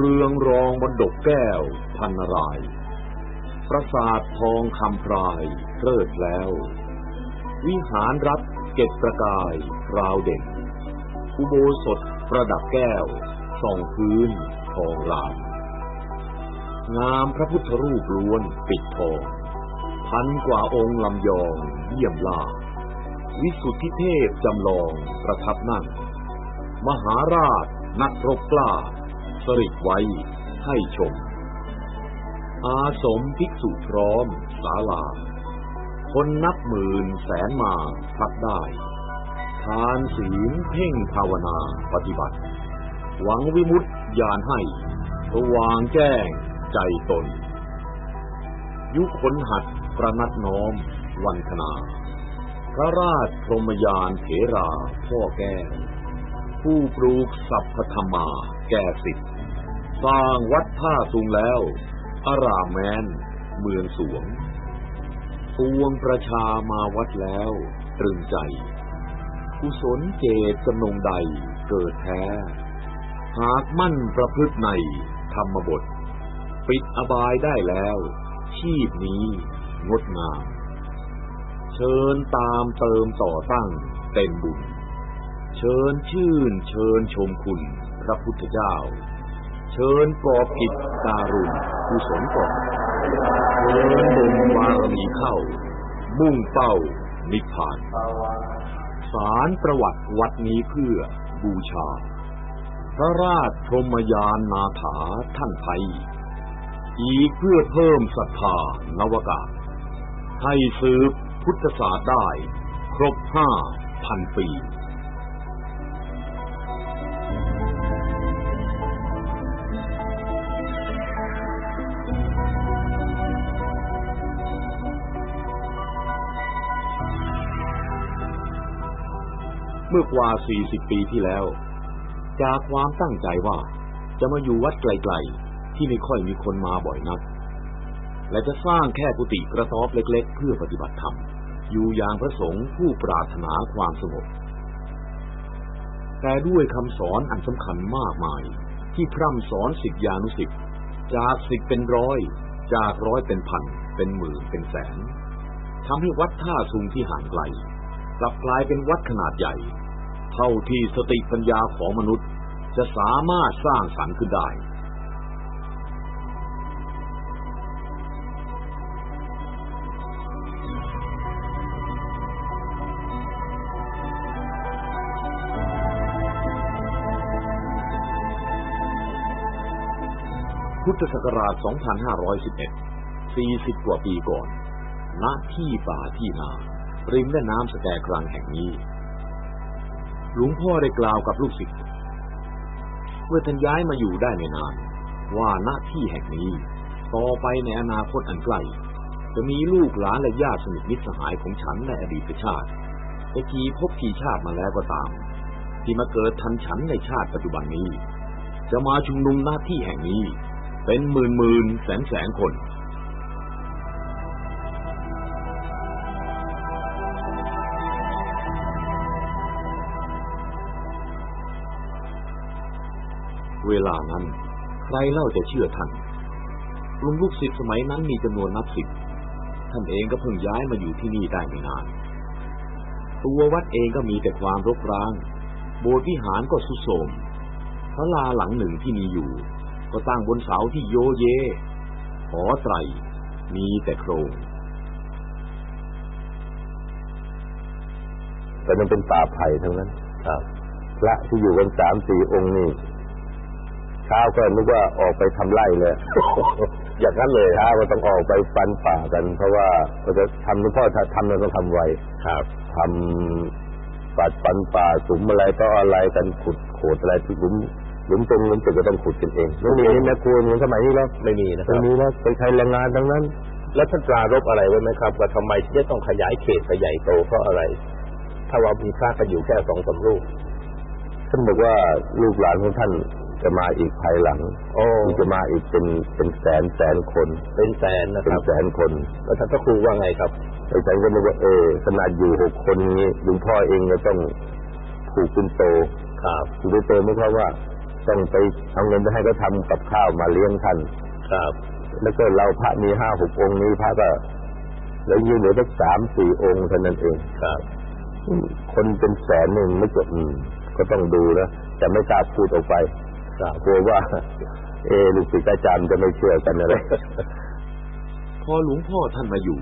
เรืองรองบนดกแก้ว พันราย ประสาททองคำพรายเลิดแล้ว วิหารรัฐเก็บประกายราวเด่นอุโบสถประดับแก้วส่องพื้นทองลามงามพระพุทธรูปล้วนปิดทอง พันกว่าองค์ลำยองเยี่ยมลาวิสุทธิเทพจำลองประทับนั่ง มหาราชนักรบกล้า สริดไว้ให้ชม อาสมภิกษุพร้อมศาลา คนนับหมื่นแสนมาพักได้ ทานศีลเพ่งภาวนาปฏิบัติ หวังวิมุตติญาณให้สว่างแจ้งใจตน ยุคนหัดประนัดน้อมวันธนา พระราชพรหมยานเถราพ่อแก้วผู้ปลูกสัพพธรรมา แก่สิทธิ์สร้างวัดท่าสุงแล้ว อารามแมน เมืองสวงปวงประชามาวัดแล้ว ตรึงใจ กุศลเจตจำนงใดเกิดแท้ หากมั่นประพฤติในธรรมบท ปิดอบายได้แล้ว ชีพนี้งดงาม เชิญตามเติมต่อตั้งเต็มบุญ เชิญชื่นเชิญชมคุณ พระพุทธเจ้า เชิญก่อกิจการุณกุศลก่อนเชิญบ่มารมีเข้า มุ่งเป้า นิพพาน สารประวัติวัดนี้เพื่อบูชา พระราชพรมยานนาถาท่านไทยอีกเพื่อเพิ่มศรัทธานวกาศให้สืบพุทธศาสตร์ได้ ครบห้าพันปี มื่อกว่า40ปีที่แล้ว จากความตั้งใจว่าจะมาอยู่วัดไกลๆ ที่ไม่ค่อยมีคนมาบ่อยนัก และจะสร้างแค่กุฏิกระต๊อบเล็กๆ เพื่อปฏิบัติธรรม อยู่อย่างพระสงฆ์ผู้ปรารถนาความสงบ แต่ด้วยคำสอนอันสำคัญมากมาย ที่พร่ำสอนสิทธิานุสิทธิ์จากสิบเป็นร้อย จากร้อยเป็นพัน เป็นหมื่นเป็นแสนทำให้วัดท่าซุงที่ห่างไกลกลับกลายเป็นวัดขนาดใหญ่ เท่าที่สติปัญญาของมนุษย์จะสามารถสร้างสรรค์ขึ้นได้ พุทธศักราช 2511 40 กว่าปีก่อน ณ ที่ป่าที่นา ริมแม่น้ำสแกกรังแห่งนี้ หลวงพ่อได้กล่าวกับลูกศิษย์เมื่อท่านย้ายมาอยู่ได้ไม่นาน ว่าณที่แห่งนี้ ต่อไปในอนาคตอันใกล้จะมีลูกหลานและญาติสนิทมิตรสหายของฉันในอดีตชาติจะกี่ภพกี่ชาติมาแล้วก็ตาม ที่มาเกิดทันฉันในชาติปัจจุบันนี้ จะมาชุมนุมหน้าที่แห่งนี้ เป็นหมื่นหมื่นแสนแสนคน เวลานั้น ใครเล่าจะเชื่อท่านลุงลูกศิษย์สมัยนั้นมีจำนวนนับสิบท่านเองก็เพิ่งย้ายมาอยู่ที่นี่ได้ไม่นาน ตัววัดเองก็มีแต่ความรกร้าง โบสถ์วิหารก็สุดโทมพระลาหลังหนึ่งที่มีอยู่ ก็ตั้งบนเสาที่โยเยหอไตร มีแต่โครงแต่มันเป็นป่าไผ่ทั้งนั้น ครับพระที่อยู่กันสามสี่องค์นี่ เช้าก็นึกว่าออกไปทำไร่เลยอย่างนั้นเลยเช้าก็ต้องออกไปฟันป่ากัน เพราะว่าเราจะทำหลวงพ่อถ้าทำเราต้องทำไวครับทำปัดฟันป่าสุมอะไรก็อะไรกันขุดโขดอะไรที่หลุมหลุมตรงหลุมตึกก็ต้องขุดกันเองไม่มีแม่ครัวเหมือนสมัยนี้แล้วไม่มีนะครัไม่บมีแล้วไปใช้แรงงานทั้งนั้น แล้วท่านปรารบอะไรไว้ไหมครับ ว่าทำไมที่จะต้องขยายเขตไปใหญ่โตเพราะอะไร ถ้าว่ามีพระกันอยู่แค่สองสามรูปท่านบอกว่าลูกหลานของท่าน จะมาอีกภายหลังโอ้ที่จะมาอีกเป็นเป็นแสนแสนคน เป็นแสนนะคเป็นรับแสนคนแล้วท่านพระครูว่าไงครับ ไอ้ฉันก็นึกว่าเออขนาดอยู่หกคนนี้หลวงพ่อเองก็ต้องผูกเป็นโตครับ ผูกเป็นโตไม่เพราะว่าต้องไปเอาเงินไปให้เขาทำกับข้าวมาเลี้ยงท่าน ครับ แล้วก็เราพระมีห้าหกองค์นี้พระก็เหลืออยู่เหลือสักสามสี่องค์เท่านั้นเอง ครับ คนเป็นแสนหนึ่งไม่จบอืมก็ต้องดูนะแต่ไม่กล้าพูดออกไปครับ กลัวว่า เอลูกศิษย์อาจารย์จะไม่เชื่อกันอะไรพอหลวงพ่อท่านมาอยู่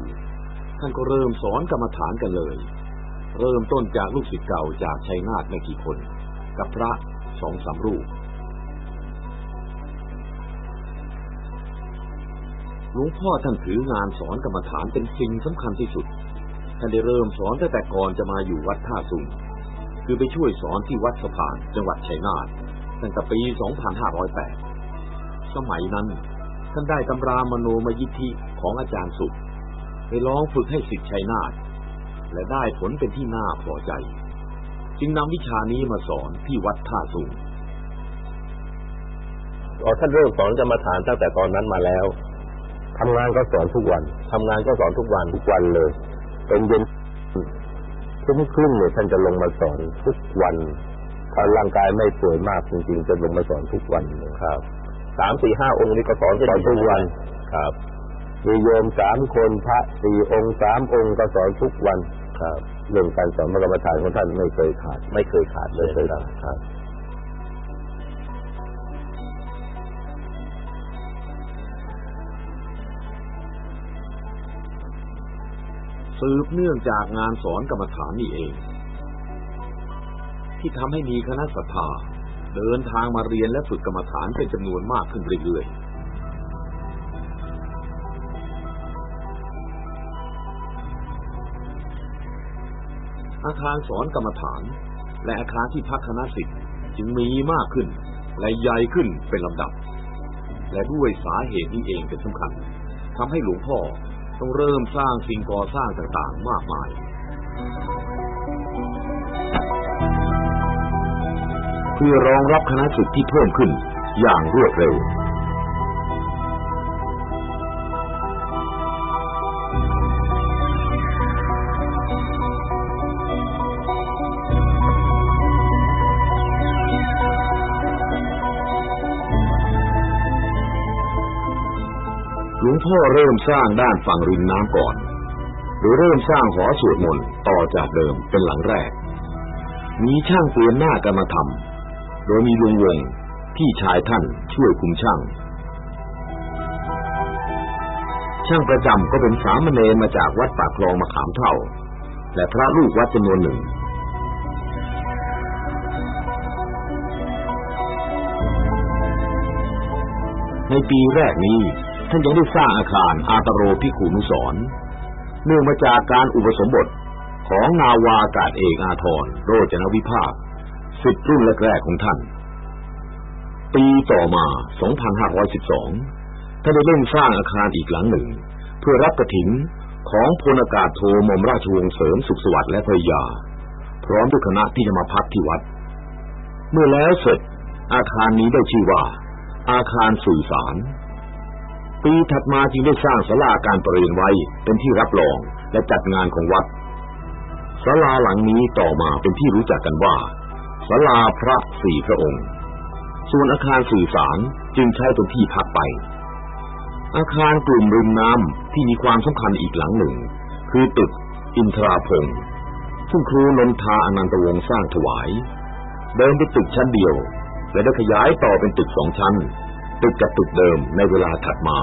ท่านก็เริ่มสอนกรรมฐานกันเลย เริ่มต้นจากลูกศิษย์เก่าจากชัยนาทไม่กี่คน กับพระสองสามรูปหลวงพ่อท่านถืองานสอนกรรมฐานเป็นสิ่งสำคัญที่สุด ท่านได้เริ่มสอนตั้งแต่ก่อนจะมาอยู่วัดท่าสุงคือไปช่วยสอนที่วัดสะพานจังหวัดชัยนาท ตั้งแต่ปี 2508 สมัยนั้น ท่านได้ตำรามโนมยิทธิของอาจารย์สุขไปลองฝึกให้สิทธิ์ชัยนาทและได้ผลเป็นที่น่าพอใจ จึงนำวิชานี้มาสอนที่วัดท่าสุงอ๋อท่านเริ่มสอนกรรมฐานตั้งแต่ตอนนั้นมาแล้วทำงานก็สอนทุกวันทำงานก็สอนทุกวันทุกวันเลยเป็นเย็นทุ่มครึ่งเนี่ยท่านจะลงมาสอนทุกวัน ถ้าร่างกายไม่ป่วยมากจริงๆจะลงมาสอนทุกวันเลยครับสามสี่ห้าองค์นี้ก็สอนสอนทุกวันครับมีโยมสามคนพระสี่องค์สามองค์ก็สอนทุกวันครับเรื่องการสอนมรรคฐานของท่านไม่เคยขาด ไม่เคยขาดเลยไม่เคยนะครับขาดสืบเนื่องจากงานสอนกรรมฐานนี่เอง ที่ทำให้มีคณะศรัทธาเดินทางมาเรียนและฝึกกรรมฐานเป็นจำนวนมากขึ้นเรื่อยๆอาคารสอนกรรมฐาน และอาคารที่พักคณะสิทธิ์จึงมีมากขึ้น และใหญ่ขึ้นเป็นลำดับ และด้วยสาเหตุนี้เองเป็นสำคัญทำให้หลวงพ่อต้องเริ่มสร้างสิ่งก่อสร้างต่างๆ มากมาย เพื่อรองรับคณะสิทธิ์ที่เพิ่มขึ้นอย่างรวดเร็ว หลวงพ่อเริ่มสร้างด้านฝั่งริมน้ำก่อนโดยเริ่มสร้างหอสวดมนต์ต่อจากเดิมเป็นหลังแรก มีช่างเปลี่ยนหน้ากันมาทำ โดยมีลุงวงพี่ชายท่านช่วยคุมช่าง ช่างประจำก็เป็นสามเณรมาจากวัดปากคลองมะขามเท่า และพระลูกวัดจำนวนหนึ่งในปีแรกนี้ท่านยังได้สร้างอาคารอาตโรพิขุนุสรเนื่องมาจากการอุปสมบทของนาวาอากาศเอกอาทรโรจนวิภาค สิบรุ่นแรกๆของท่าน ปีต่อมา 2512 ท่านได้เร่งสร้างอาคารอีกหลังหนึ่ง เพื่อรับกระถิ่นของพลอากาศโทมอมราชวงศ์เสริมสุขสวัสดิ์และภรรยา พร้อมด้วยคณะที่จะมาพักที่วัด เมื่อแล้วเสร็จ อาคารนี้ได้ชื่อว่า อาคารสื่อสาร ปีถัดมาจึงได้สร้างศาลาการประเรียนไว้เป็นที่รับรองและจัดงานของวัดศาลาหลังนี้ต่อมาเป็นที่รู้จักกันว่า ศาลาพระสี่พระองค์ ส่วนอาคารสื่อสารจึงใช้เป็นที่พักไป อาคารกลุ่มริมน้ำที่มีความสำคัญอีกหลังหนึ่ง คือตึกอินทราพงศ์ซึ่งครูนนทาอนันตวงศ์สร้างถวาย เดิมเป็นตึกชั้นเดียว และได้ขยายต่อเป็นตึกสองชั้น ตึกกับตึกเดิมในเวลาถัดมา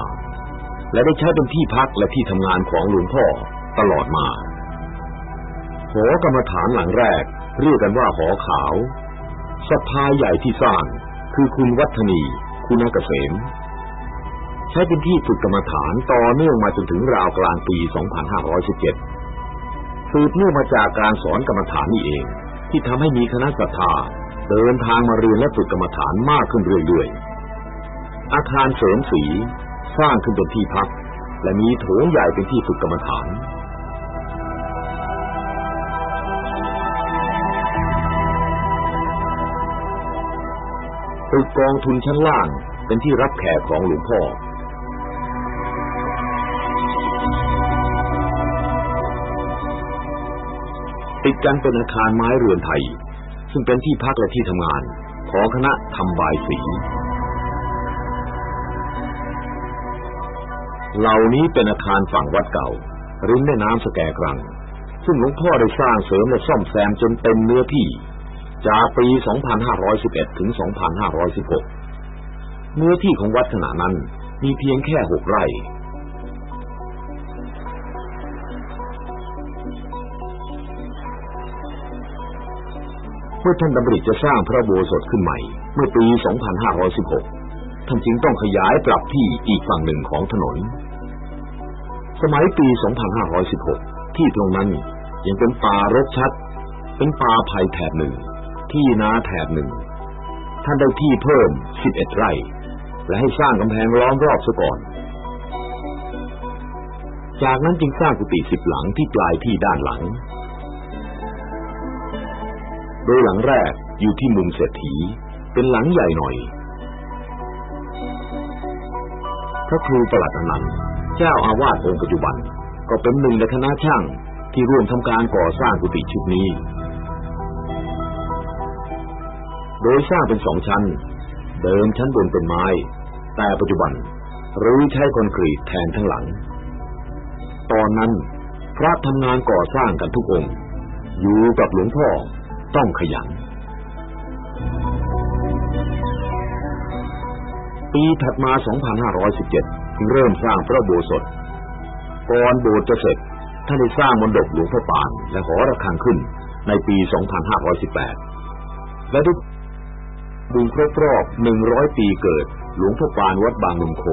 และได้ใช้เป็นที่พักและที่ทำงานของหลวงพ่อตลอดมาหอกรรมฐานหลังแรก เรียกกันว่าหอขาวสภาใหญ่ที่สร้างคือคุณวัฒนี คุณเกษม ใช้เป็นที่ฝึกกรรมฐานต่อเนื่องมาจนถึงราวกลางปี 2517 สืบเนื่องมาจากการสอนกรรมฐานนี่เอง ที่ทำให้มีคณะศรัทธาเดินทางมาเรียนและฝึกกรรมฐานมากขึ้นเรื่อยๆ อาคารเสริมสี สร้างขึ้นเป็นที่พัก และมีโถงใหญ่เป็นที่ฝึกกรรมฐาน ตึกกองทุนชั้นล่างเป็นที่รับแขกของหลวงพ่อ ติดกันเป็นอาคารไม้เรือนไทย ซึ่งเป็นที่พักและที่ทำงานของคณะทำบายสีเหล่านี้เป็นอาคารฝั่งวัดเก่า ริมแม่น้ำสแกกรัง ซึ่งหลวงพ่อได้สร้างเสริมและซ่อมแซมจนเต็มเนื้อที่ จากปี 2511 ถึง 2516 เนื้อที่ของวัดขณะนั้นมีเพียงแค่หกไร่ เมื่อท่านดำริจะสร้างพระโบสถขึ้นใหม่ เมื่อปี 2516 ท่านจึงต้องขยายปรับที่อีกฝั่งหนึ่งของถนน สมัยปี 2516 ที่ตรงนั้นยังเป็นป่ารกชัด เป็นป่าไผ่แถบหนึ่ง ที่นาแถบหนึ่ง ท่านได้ที่เพิ่ม11ไร่ และให้สร้างกำแพงล้อมรอบซะก่อน จากนั้นจึงสร้างกุฏิสิบหลังที่ปลายที่ด้านหลัง โดยหลังแรกอยู่ที่มุมเศรษฐีเป็นหลังใหญ่หน่อย พระครูประหลัดอนันต์เจ้าอาวาสองค์ปัจจุบัน ก็เป็นหนึ่งในคณะช่างที่ร่วมทำการก่อสร้างกุฏิชุดนี้ โดยสร้างเป็นสองชั้น เดิมชั้นบนเป็นไม้ แต่ปัจจุบันรื้อใช้คอนกรีตแทนทั้งหลัง ตอนนั้นพระทำงานก่อสร้างกันทุกองค์ อยู่กับหลวงพ่อต้องขยัน ปีถัดมา 2517 เริ่มสร้างพระโบสถก่อนโบสถ์จะเสร็จท่านได้สร้างมณฑปหลวงพ่อปานและหอระฆังขึ้นในปี 2518 และด้วย บุญครบรอบ100ปีเกิด หลวงพ่อปานวัดบางมุมโค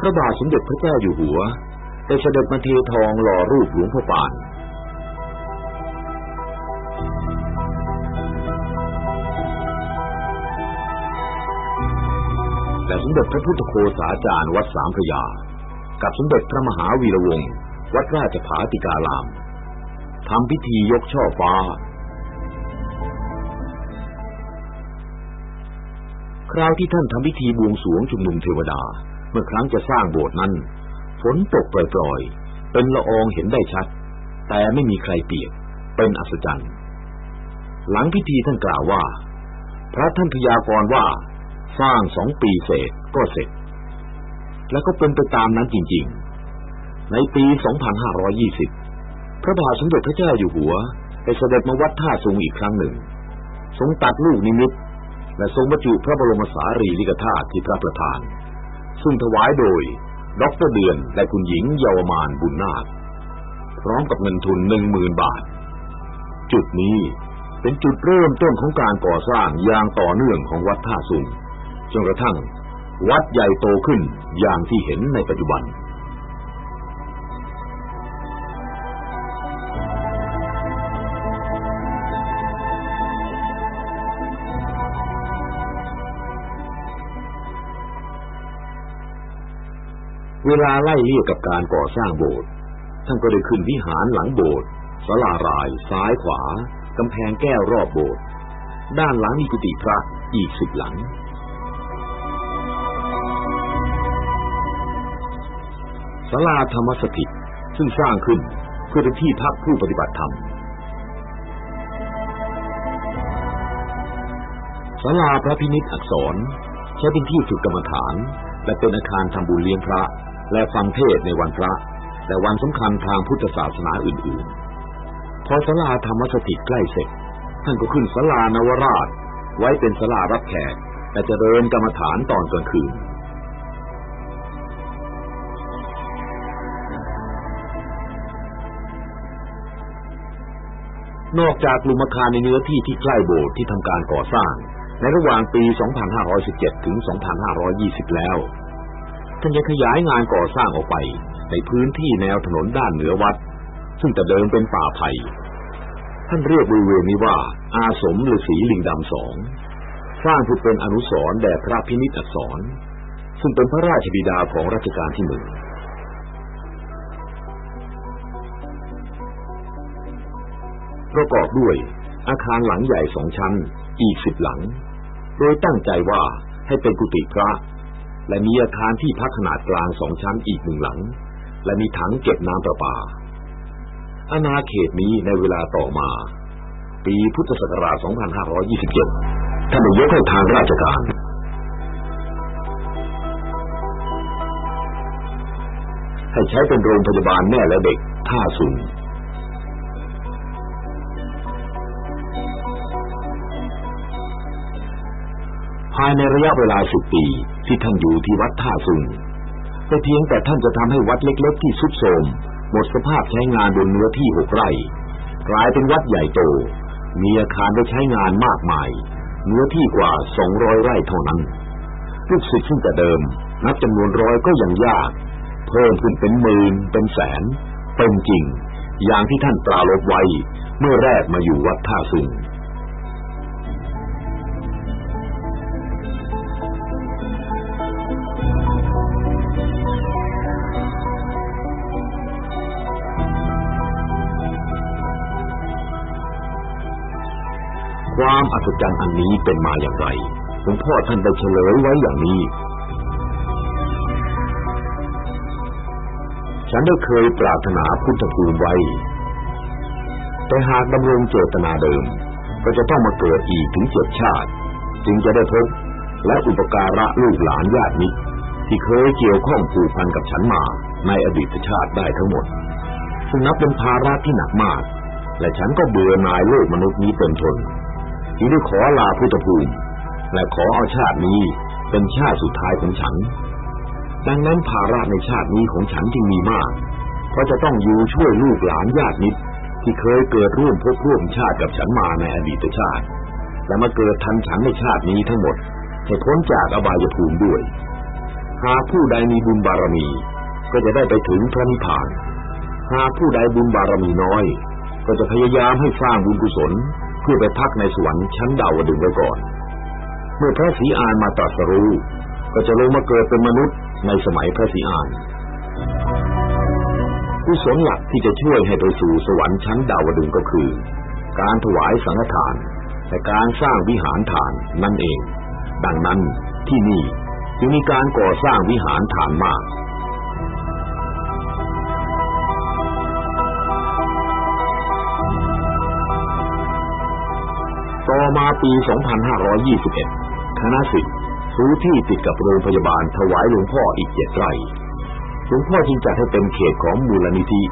พระบาทสมเด็จพระเจ้าอยู่หัวได้เสด็จมาเททองหล่อรูปหลวงพ่อปาน มเด็จพระพุทธโฆษาจารย์วัดสามพระยา กับสมเด็จพระมหาวีระวงศ์วัดราชภาติการามทำพิธียกช่อฟ้า คราวที่ท่านทำพิธีบวงสวงชุมนุมเทวดา เมื่อครั้งจะสร้างโบสถ์นั้น ฝนตกปล่อยๆ เป็นละอองเห็นได้ชัด แต่ไม่มีใครเปียก เป็นอัศจรรย์ หลังพิธีท่านกล่าวว่า พระท่านพยากรณ์ว่า สร้างสองปีเศษก็เสร็จ แล้วก็เป็นไปตามนั้นจริง ๆ ในปี 2520 พระบาทสมเด็จพระเจ้าอยู่หัวได้เสด็จมาวัดท่าทรงอีกครั้งหนึ่ง ทรงตัดลูกนิมิต และทรงบรรจุพระบรมสารีริกธาตุที่พระประธาน ซึ่งถวายโดยดรเดือนและคุณหญิงเยาวมานบุญนาคพร้อมกับเงินทุนหนึ่งหมื่นบาท จุดนี้เป็นจุดเริ่มต้นของการก่อสร้างอย่างต่อเนื่องของวัดท่าสุง จนกระทั่ง วัดใหญ่โตขึ้นอย่างที่เห็นในปัจจุบันเวลาไล่เลี่ยกับการก่อสร้างโบสถ์ท่านก็ได้ขึ้นวิหารหลังโบสถ์ศาลาราย ซ้ายขวา กำแพงแก้วรอบโบสถ์ด้านหลังมีกุฏิพระอีกสิบหลัง ศาลาธรรมสถิต ซึ่งสร้างขึ้นเพื่อเป็นที่พักผู้ปฏิบัติธรรมศาลาพระพินิจอักษร ใช้เป็นที่ฝึกกรรมฐาน และเป็นอาคารทำบุญเลี้ยงพระ และฟังเทศในวันพระ และวันสำคัญทางพุทธศาสนาอื่นๆ พอศาลาธรรมสถิตใกล้เสร็จ ท่านก็ขึ้นศาลานวราช ไว้เป็นศาลารับแขกและจะเริญกรรมฐานตอนกลางคืน นอกจากกลุ่มอาคารในเนื้อที่ที่ใกล้โบสถ์ที่ทำการก่อสร้าง ในระหว่างปี 2517 ถึง 2520 แล้วท่านยังขยายงานก่อสร้างออกไป ในพื้นที่แนวถนนด้านเหนือวัด ซึ่งแต่เดิมเป็นป่าไผ่ท่านเรียกบริเวณนี้ว่า อาสมฤาษีลิงดำสองสร้างเพื่อเป็นอนุสรณ์แด่พระพินิจอักษร ซึ่งเป็นพระราชบิดาของรัชกาลที่หนึ่ง ประกอบด้วย อาคารหลังใหญ่สองชั้น อีกสิบหลัง โดยตั้งใจว่าให้เป็นกุฏิพระ และมีอาคารที่พักขนาดกลางสองชั้นอีกหนึ่งหลัง และมีถังเก็บน้ำประปา อาณาเขตนี้ในเวลาต่อมา ปีพุทธศักราช 2527 ท่านยกให้ทางราชการให้ใช้เป็นโรงพยาบาลแม่และเด็กท่าสุนายในระยะเวลาสิบปีที่ท่านอยู่ที่วัดท่าสุนแต่เพียงแต่ท่านจะทำให้วัดเล็กๆที่สุดโทรมหมดสภาพใช้งานบนเนื้อที่หกไร่กลายเป็นวัดใหญ่โต มีอาคารได้ใช้งานมากมาย เนื้อที่กว่าสองร้อยไร่เท่านั้นลูกศิษย์ซึ่งแต่เดิม นับจำนวนร้อยก็ยังยาก เพิ่มขึ้นเป็นหมื่นเป็นแสน เป็นจริง อย่างที่ท่านปราลบไว้เมื่อแรกมาอยู่วัดท่าสุง อัศจรรย์อันนี้เป็นมาอย่างไรหลวงพ่อท่านได้เฉลยไว้อย่างนี้ ฉันได้เคยปรารถนาพุทธภูมิไว้ แต่หากดำรงเจตนาเดิม ก็จะต้องมาเกิดอีกถึงเจ็ดชาติ จึงจะได้พบและอุปการะลูกหลานญาติมิตรที่เคยเกี่ยวข้องผูกพันกับฉันมาในอดีตชาติได้ทั้งหมด ซึ่งนับเป็นภาระที่หนักมาก และฉันก็เบื่อหน่ายโลกมนุษย์นี้เต็มทน จึงได้ขอลาพุทธภูมิ และขอเอาชาตินี้เป็นชาติสุดท้ายของฉัน ดังนั้นภาระในชาตินี้ของฉันจึงมีมาก เพราะจะต้องอยู่ช่วยลูกหลานญาติมิตรที่เคยเกิดร่วมพบร่วมชาติกับฉันมาในอดีตชาติ และมาเกิดทันฉันในชาตินี้ทั้งหมดให้พ้นจากอบายภูมิด้วย หากผู้ใดมีบุญบารมี ก็จะได้ไปถึงพระนิพพาน หากผู้ใดบุญบารมีน้อย ก็จะพยายามให้สร้างบุญกุศล เพื่อไปพักในสวรรค์ชั้นดาวดึงไว้ก่อน เมื่อพระศรีอานมาตรัสรู้ ก็จะลงมาเกิดเป็นมนุษย์ในสมัยพระศรีอานกุศลหลักที่จะช่วยให้ไปสู่สวรรค์ชั้นดาวดึงก็คือ การถวายสังฆทานและการสร้างวิหารฐานนั่นเอง ดังนั้นที่นี่จึงมีการก่อสร้างวิหารฐานมาก ต่อมาปี 2521 คณะสิทธิ์ซื้อที่ติดกับโรงพยาบาลถวายหลวงพ่ออีกเจ็ดไร่หลวงพ่อจึงจัดให้เป็นเขตของมูลนิธิ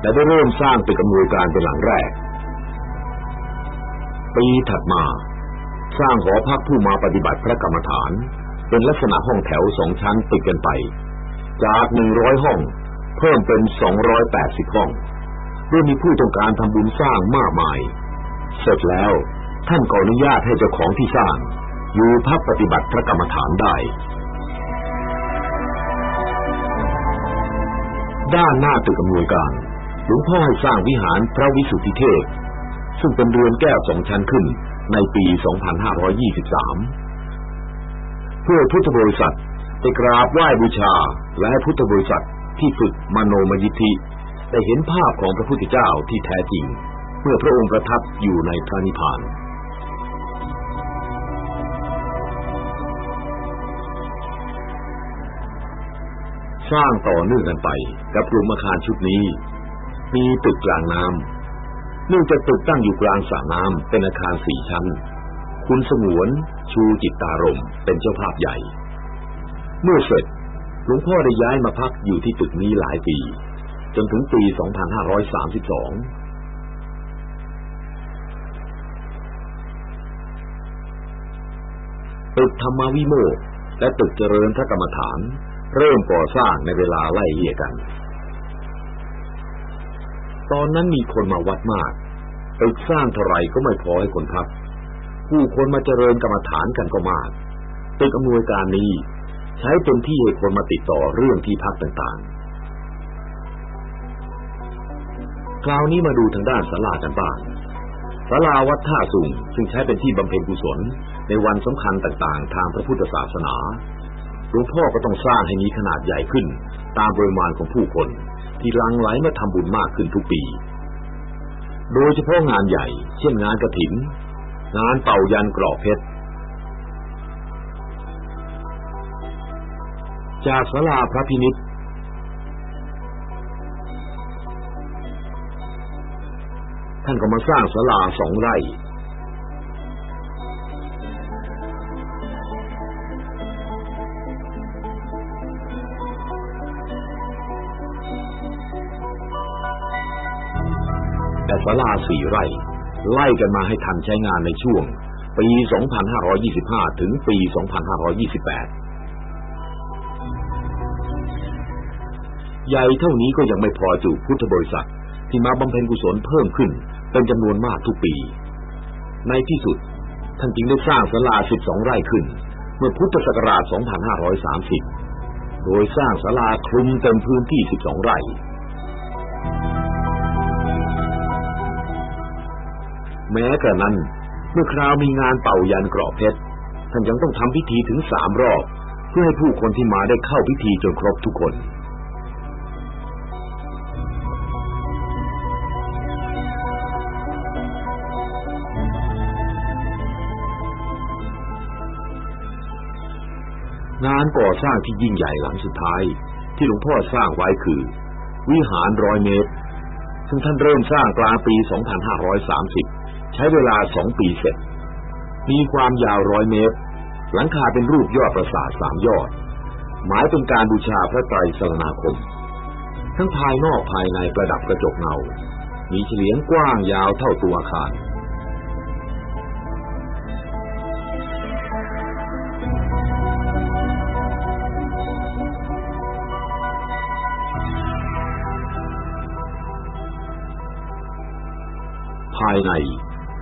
และได้เริ่มสร้างตึกอำนวยการเป็นหลังแรก ปีถัดมา สร้างหอพักผู้มาปฏิบัติพระกรรมฐาน เป็นลักษณะห้องแถวสองชั้นติดกันไป จากหนึ่งร้อยห้อง เพิ่มเป็นสองร้อยแปดสิบห้อง เมื่อมีผู้ต้องการทำบุญสร้างมากมาย เสร็จแล้วท่านก็อนุญาตให้เจ้าของที่สร้าง อยู่พักปฏิบัติพระกรรมฐานได้ ด้านหน้าตึกอำนวยการหลวงพ่อให้สร้างวิหารพระวิสุทธิเทพซึ่งเป็นเรือนแก้วสองชั้นขึ้นในปี 2523 เพื่อพุทธบริษัทไปกราบไหว้บูชาและให้พุทธบริษัทที่ฝึกมโนมยิทธิ ได้เห็นภาพของพระพุทธเจ้าที่แท้จริง เมื่อพระองค์ประทับอยู่ในพระนิพพานสร้างต่อเนื่องกันไปกับกลุ่มอาคารชุดนี้ มีตึกกลางน้ำเนื่องจากตึกตั้งอยู่กลางสระน้ำเป็นอาคารสี่ชั้น คุณสงวนชูจิตตารมเป็นเจ้าภาพใหญ่ เมื่อเสร็จหลวงพ่อได้ย้ายมาพักอยู่ที่ตึกนี้หลายปี จนถึงปี 2532ตึกธรรมวิโมกและตึกเจริญพระกรรมฐาน เริ่มก่อสร้างในเวลาไล่เลี่ยกัน ตอนนั้นมีคนมาวัดมากตึกสร้างเท่าไรก็ไม่พอให้คนพัก ผู้คนมาเจริญกรรมฐานกันก็มากตึกอำนวยการนี้ ใช้เป็นที่ให้คนมาติดต่อเรื่องที่พักต่างๆ คราวนี้มาดูทางด้านศาลากันบ้างศาลาวัดท่าสูงซึ่งใช้เป็นที่บำเพ็ญกุศลในวันสำคัญต่างๆ ทางพระพุทธศาสนาหลวงพ่อก็ต้องสร้างให้มีขนาดใหญ่ขึ้น ตามปริมาณของผู้คน ที่ลังไหลมาทำบุญมากขึ้นทุกปี โดยเฉพาะงานใหญ่ เช่นงานกระถิน งานเป่ายันกรอกเพชรจากสลาพระพินิษ ท่านก็มาสร้างศาลาสองไร่ แต่ศาลาสี่ไร่ ไล่กันมาให้ทันใช้งานในช่วง ปี 2525 ถึงปี 2528ใหญ่เท่านี้ก็ยังไม่พอจุพุทธบริษัทที่มาบำเพ็ญกุศลเพิ่มขึ้น เป็นจำนวนมากทุกปี ในที่สุด ท่านจึงได้สร้างศาลา 12 ไร่ขึ้น เมื่อพุทธศักราช 2530 โดยสร้างศาลาคลุมเต็มพื้นที่ 12 ไร่ แม้กระนั้น เมื่อคราวมีงานเป่ายันกรอบเพชร ท่านยังต้องทำพิธีถึงสามรอบ เพื่อให้ผู้คนที่มาได้เข้าพิธีจนครบทุกคน งานก่อสร้างที่ยิ่งใหญ่หลังสุดท้าย ที่หลวงพ่อสร้างไว้คือ วิหารร้อยเมตร ซึ่งท่านเริ่มสร้างกลางปี 2530 ใช้เวลาสองปีเสร็จ มีความยาวร้อยเมตร หลังคาเป็นรูปยอดประสาทสามยอด หมายเป็นการบูชาพระไตรสรณาคม ทั้งภายนอกภายในประดับกระจกเงา มีเฉลียงกว้างยาวเท่าตัวอาคารายใน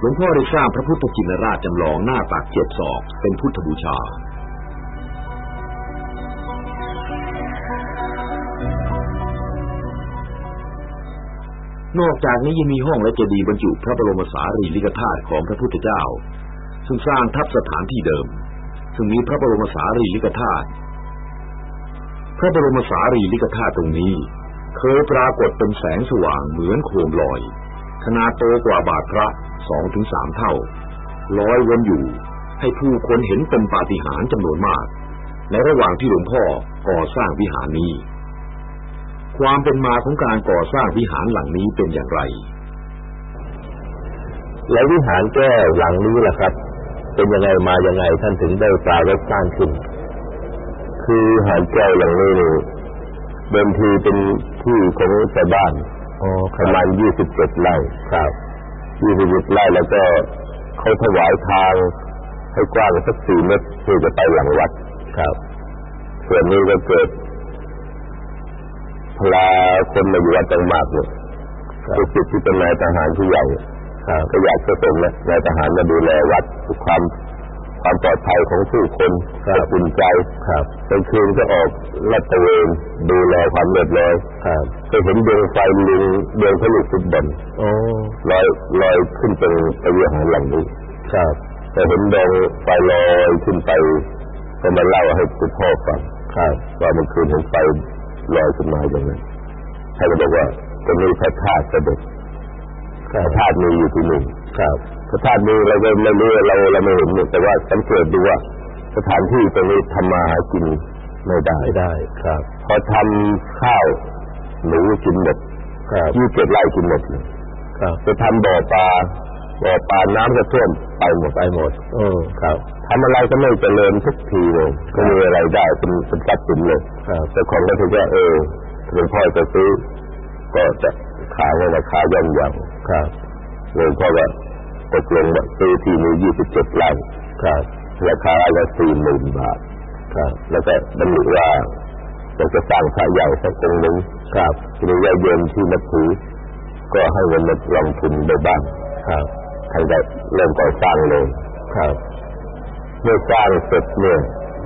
หลวงพ่อได้สร้างพระพุทธจินราชจำลองหน้าตักเจ็ดศอกเป็นพุทธบูชานอกจากนี้ยังมีห้องและเจดีย์บรรจุพระบรมสารีริกธาตุของพระพุทธเจ้า ซึ่งสร้างทับสถานที่เดิม ซึ่งมีพระบรมสารีริกธาตุพระบรมสารีริกธาตุตรงนี้ เคยปรากฏเป็นแสงสว่างเหมือนโคมลอย ขนาดโตกว่าบาทพระสองถึงสามเท่าลอยวนอยู่ ให้ผู้คนเห็นเป็นปาฏิหาริย์จำนวนมาก ในระหว่างที่หลวงพ่อก่อสร้างวิหารนี้ ความเป็นมาของการก่อสร้างวิหารหลังนี้เป็นอย่างไร แล้ววิหารแก้วหลังนี้ล่ะครับ เป็นยังไงมายังไงท่านถึงได้ปรารบสร้างขึ้น คือหารแก้วหลังนี้นี่เดิมทีเป็นที่ของชาวบ้าน ปรับระมาณยี่สิบเจ็ดไร่ครับยี่สิบเจ็ดไร่แล้วก็เขาถวายทางให้กว้างสักสี่เมตรเพื่อจะไปหลังวัด ครับ ส่วนนี้ก็เกิดพลาคนมาอยู่วัดจังมากเนี่ยครับลูกศิษย์ที่เป็นนายทหารผู้ใหญ่ครับก็อยากจะส่งนะนายทหารมาดูแลวัดความ ความปลอดภัยของผู้คนก็อุ่นใจครับกลางคืนก็ออกลาดตระเวนดูแลความเรียบร้อยครับก็เห็นดวงไฟลิงดวงพลุฟุตบอลโอ้ลอยลอยขึ้นตรงไปวิหารหลังนี้ครับแต่เห็นดวงไฟลอยขึ้นไปก็มาเล่าให้คุณพ่อฟังครับว่าเมื่อคืนเห็นไฟลอยขึ้นมาอย่างนั้นท่านก็บอกว่าตรงนี้พระธาตุเสด็จพระธาตุมีอยู่ที่นี่ครับ พระธาตุนี้เราก็ไม่รู้เราเราไม่เห็นเนี่ยแต่ว่าสังเกตดูว่าสถานที่ตรงนี้ทำมาหากินไม่ได้ไม่ได้ ครับ พอทำข้าวหนูกินหมดครับยี่เจ็ดไร่กินหมดเลยครับจะทำบ่อปลาบ่อปลาน้ำก็ท่วมไปหมดไปหมดโอ้ครับทำอะไรก็ไม่เจริญทุกทีเลยก็มีอะไรได้เป็นเป็นทรัพย์สินเลยครับแต่ของก็ถือว่าเออหลวงพ่อจะซื้อก็จะขายในราคาย่อมเยาครับหลวงพ่อว่า ตกลงว่าซื้อที่มียี่สิบเจ็ดไร่ครับราคาละสี่หมื่นบาทครับ แล้วก็ดำริว่าเราจะสร้างพระใหญ่สักองค์หนึ่งครับหรือญาติโยมที่นับถือก็ให้เงินมาลงทุนไปบ้างครับท่านก็เริ่มก่อสร้างเลยครับเมื่อสร้างเสร็จเนี่ย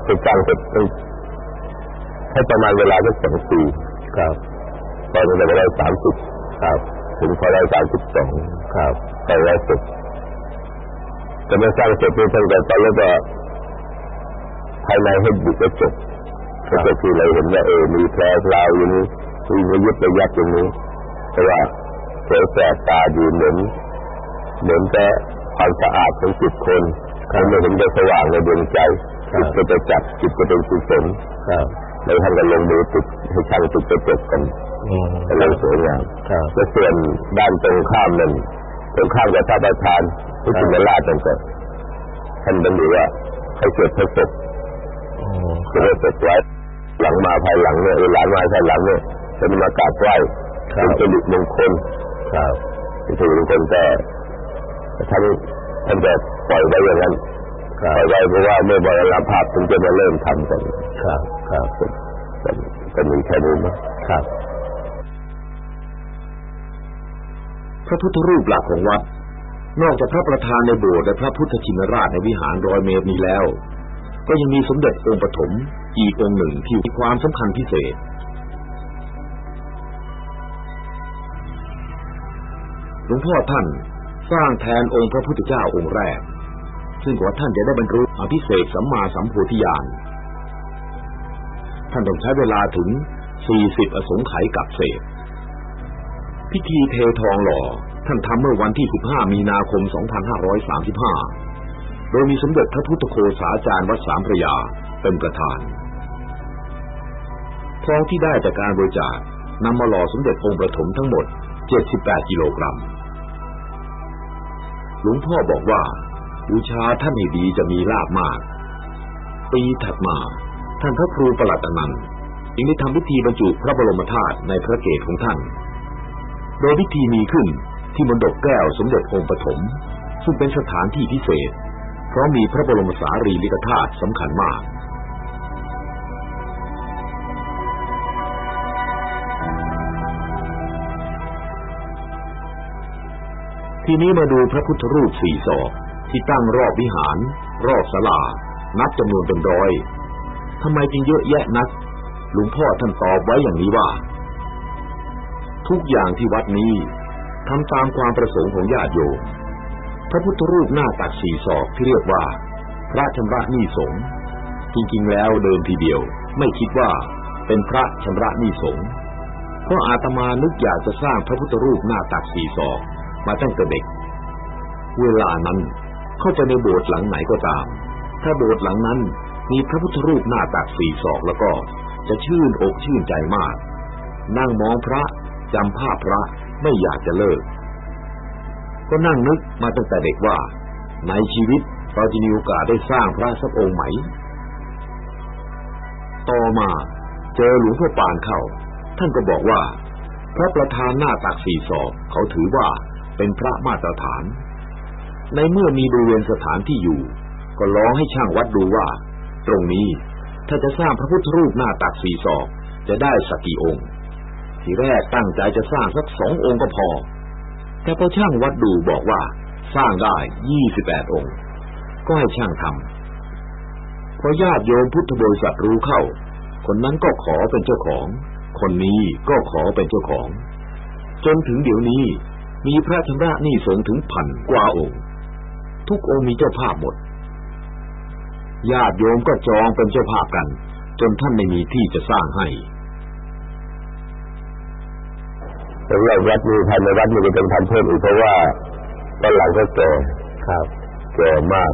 จะสร้างเสร็จต้องให้ประมาณเวลาสักสองปีครับตอนนี้เราได้สามสิบครับ ถึงพอได้สามสิบสองครับตอนแรกเสร็จ แต่เมื่อสร้างเสร็จนี่ท่านก็ตอนแรกก็ภายในให้บุกกระจกกระจกที่เราเห็นว่าเออมีแผลราวอย่างนี้มีระยุบระยับอย่างนี้แต่ว่าแผลแสบตาอยู่เหมือนเหมือนแต่ความสะอาดของจิตคนมันไม่เห็นได้สว่างในดวงใจจิตก็จะจับจิตก็เป็นกุศลครับแล้วท่านก็ลงมือติดให้ช่างติดกระจกกันอืมก็เลยสวยงามครับและส่วนด้านตรงข้ามนั่น ตรงข้ามกับพระประธานพุทธินราชนั่นก็ท่านบันทึกว่าให้เกิดพระศพอืมเกิดพระศพไว้หลังมาภายหลังเนี่ยเออหลานมาภายหลังเนี่ยจะมากราบไหว้เป็นสิริมงคลครับเป็นสิริมงคลแต่ท่านท่านจะปล่อยไว้อย่างนั้นครัปล่อยบไว้เพราะว่าเมื่อบรณภาพถึงจะมาเริ่มทำกันครับ ครับก็ก็มีแค่นี้มั้งครับ ระพุทธรูปหลักของวัด นอกจากพระประธานในโบสถ์และพระพุทธชินราชในวิหารร้อยเมตรนี้แล้ว ก็ยังมีสมเด็จองค์ปฐมอีกองค์หนึ่งที่มีความสำคัญพิเศษ หลวงพ่อท่านสร้างแทนองค์พระพุทธเจ้าองค์แรก ซึ่งกว่าท่านจะได้บรรลุอภิเษกสัมมาสัมโพธิญาณท่านต้องใช้เวลาถึง 40 อสงไขยกับเศษ พิธีเททองหล่อ ท่านทำเมื่อวันที่ 15 มีนาคม 2535 โดยมีสมเด็จพระพุทธโฆษาจารย์วัดสามพระยาเป็นประธาน ทองที่ได้จากการบริจาคนำมาหล่อสมเด็จองค์ประถมทั้งหมด 78 กิโลกรัม หลวงพ่อบอกว่าบูชาท่านให้ดีจะมีลาบมาก ปีถัดมา ท่านพระครูประหลัดอนันต์จึงได้ทำพิธีบรรจุพระบรมธาตุในพระเกศของท่าน โดยพิธีมีขึ้นที่มณฑปแก้วสมเด็จองค์ปฐมซึ่งเป็นสถานที่พิเศษ เพราะมีพระบรมสารีริกธาตุสำคัญมากทีนี้มาดูพระพุทธรูปสี่ศอกที่ตั้งรอบวิหาร รอบศาลา นับจำนวนเป็นร้อยทำไมจึงเยอะแยะนัก หลวงพ่อท่านตอบไว้อย่างนี้ว่า ทุกอย่างที่วัดนี้ทำตามความประสงค์ของญาติโยม พระพุทธรูปหน้าตักสี่ศอกที่เรียกว่า พระชำระหนี้สงจริงๆแล้วเดิมทีเดียว ไม่คิดว่าเป็นพระชำระหนี้สงเพราะอาตมานึกอยากจะสร้างพระพุทธรูปหน้าตักสี่ศอกมาตั้งแต่เด็ก เวลานั้นเข้าไปในโบสถ์หลังไหนก็ตาม ถ้าโบสถ์หลังนั้นมีพระพุทธรูปหน้าตักสี่ศอกแล้วก็จะชื่นอกชื่นใจมาก นั่งมองพระ จำภาพพระไม่อยากจะเลิก ก็นั่งนึกมาตั้งแต่เด็กว่า ในชีวิตเราจะมีโอกาสได้สร้างพระสักองค์ไหม ต่อมาเจอหลวงพ่อปานเข้า ท่านก็บอกว่า พระประธานหน้าตักสี่ศอกเขาถือว่าเป็นพระมาตรฐาน ในเมื่อมีบริเวณสถานที่อยู่ ก็ลองให้ช่างวัดดูว่า ตรงนี้ถ้าจะสร้างพระพุทธรูปหน้าตักสี่ศอกจะได้สักกี่องค์ ทีแรกตั้งใจจะสร้างสักสององค์ก็พอ แต่พอช่างวัดดูบอกว่า สร้างได้ยี่สิบแปดองค์ ก็ให้ช่างทำพอญาติโยมพุทธบริษัทรู้เข้า คนนั้นก็ขอเป็นเจ้าของ คนนี้ก็ขอเป็นเจ้าของ จนถึงเดี๋ยวนี้มีพระชำระหนี้สงถึงพันกว่าองค์ ทุกองค์มีเจ้าภาพหมด ญาติโยมก็จองเป็นเจ้าภาพกัน จนท่านไม่มีที่จะสร้างให้ สำหรับวัดนี้ภายในวัดนี้ก็ต้องทำเพิ่มอีกเพราะว่าตอนหลังก็แก่ครับแก่มาก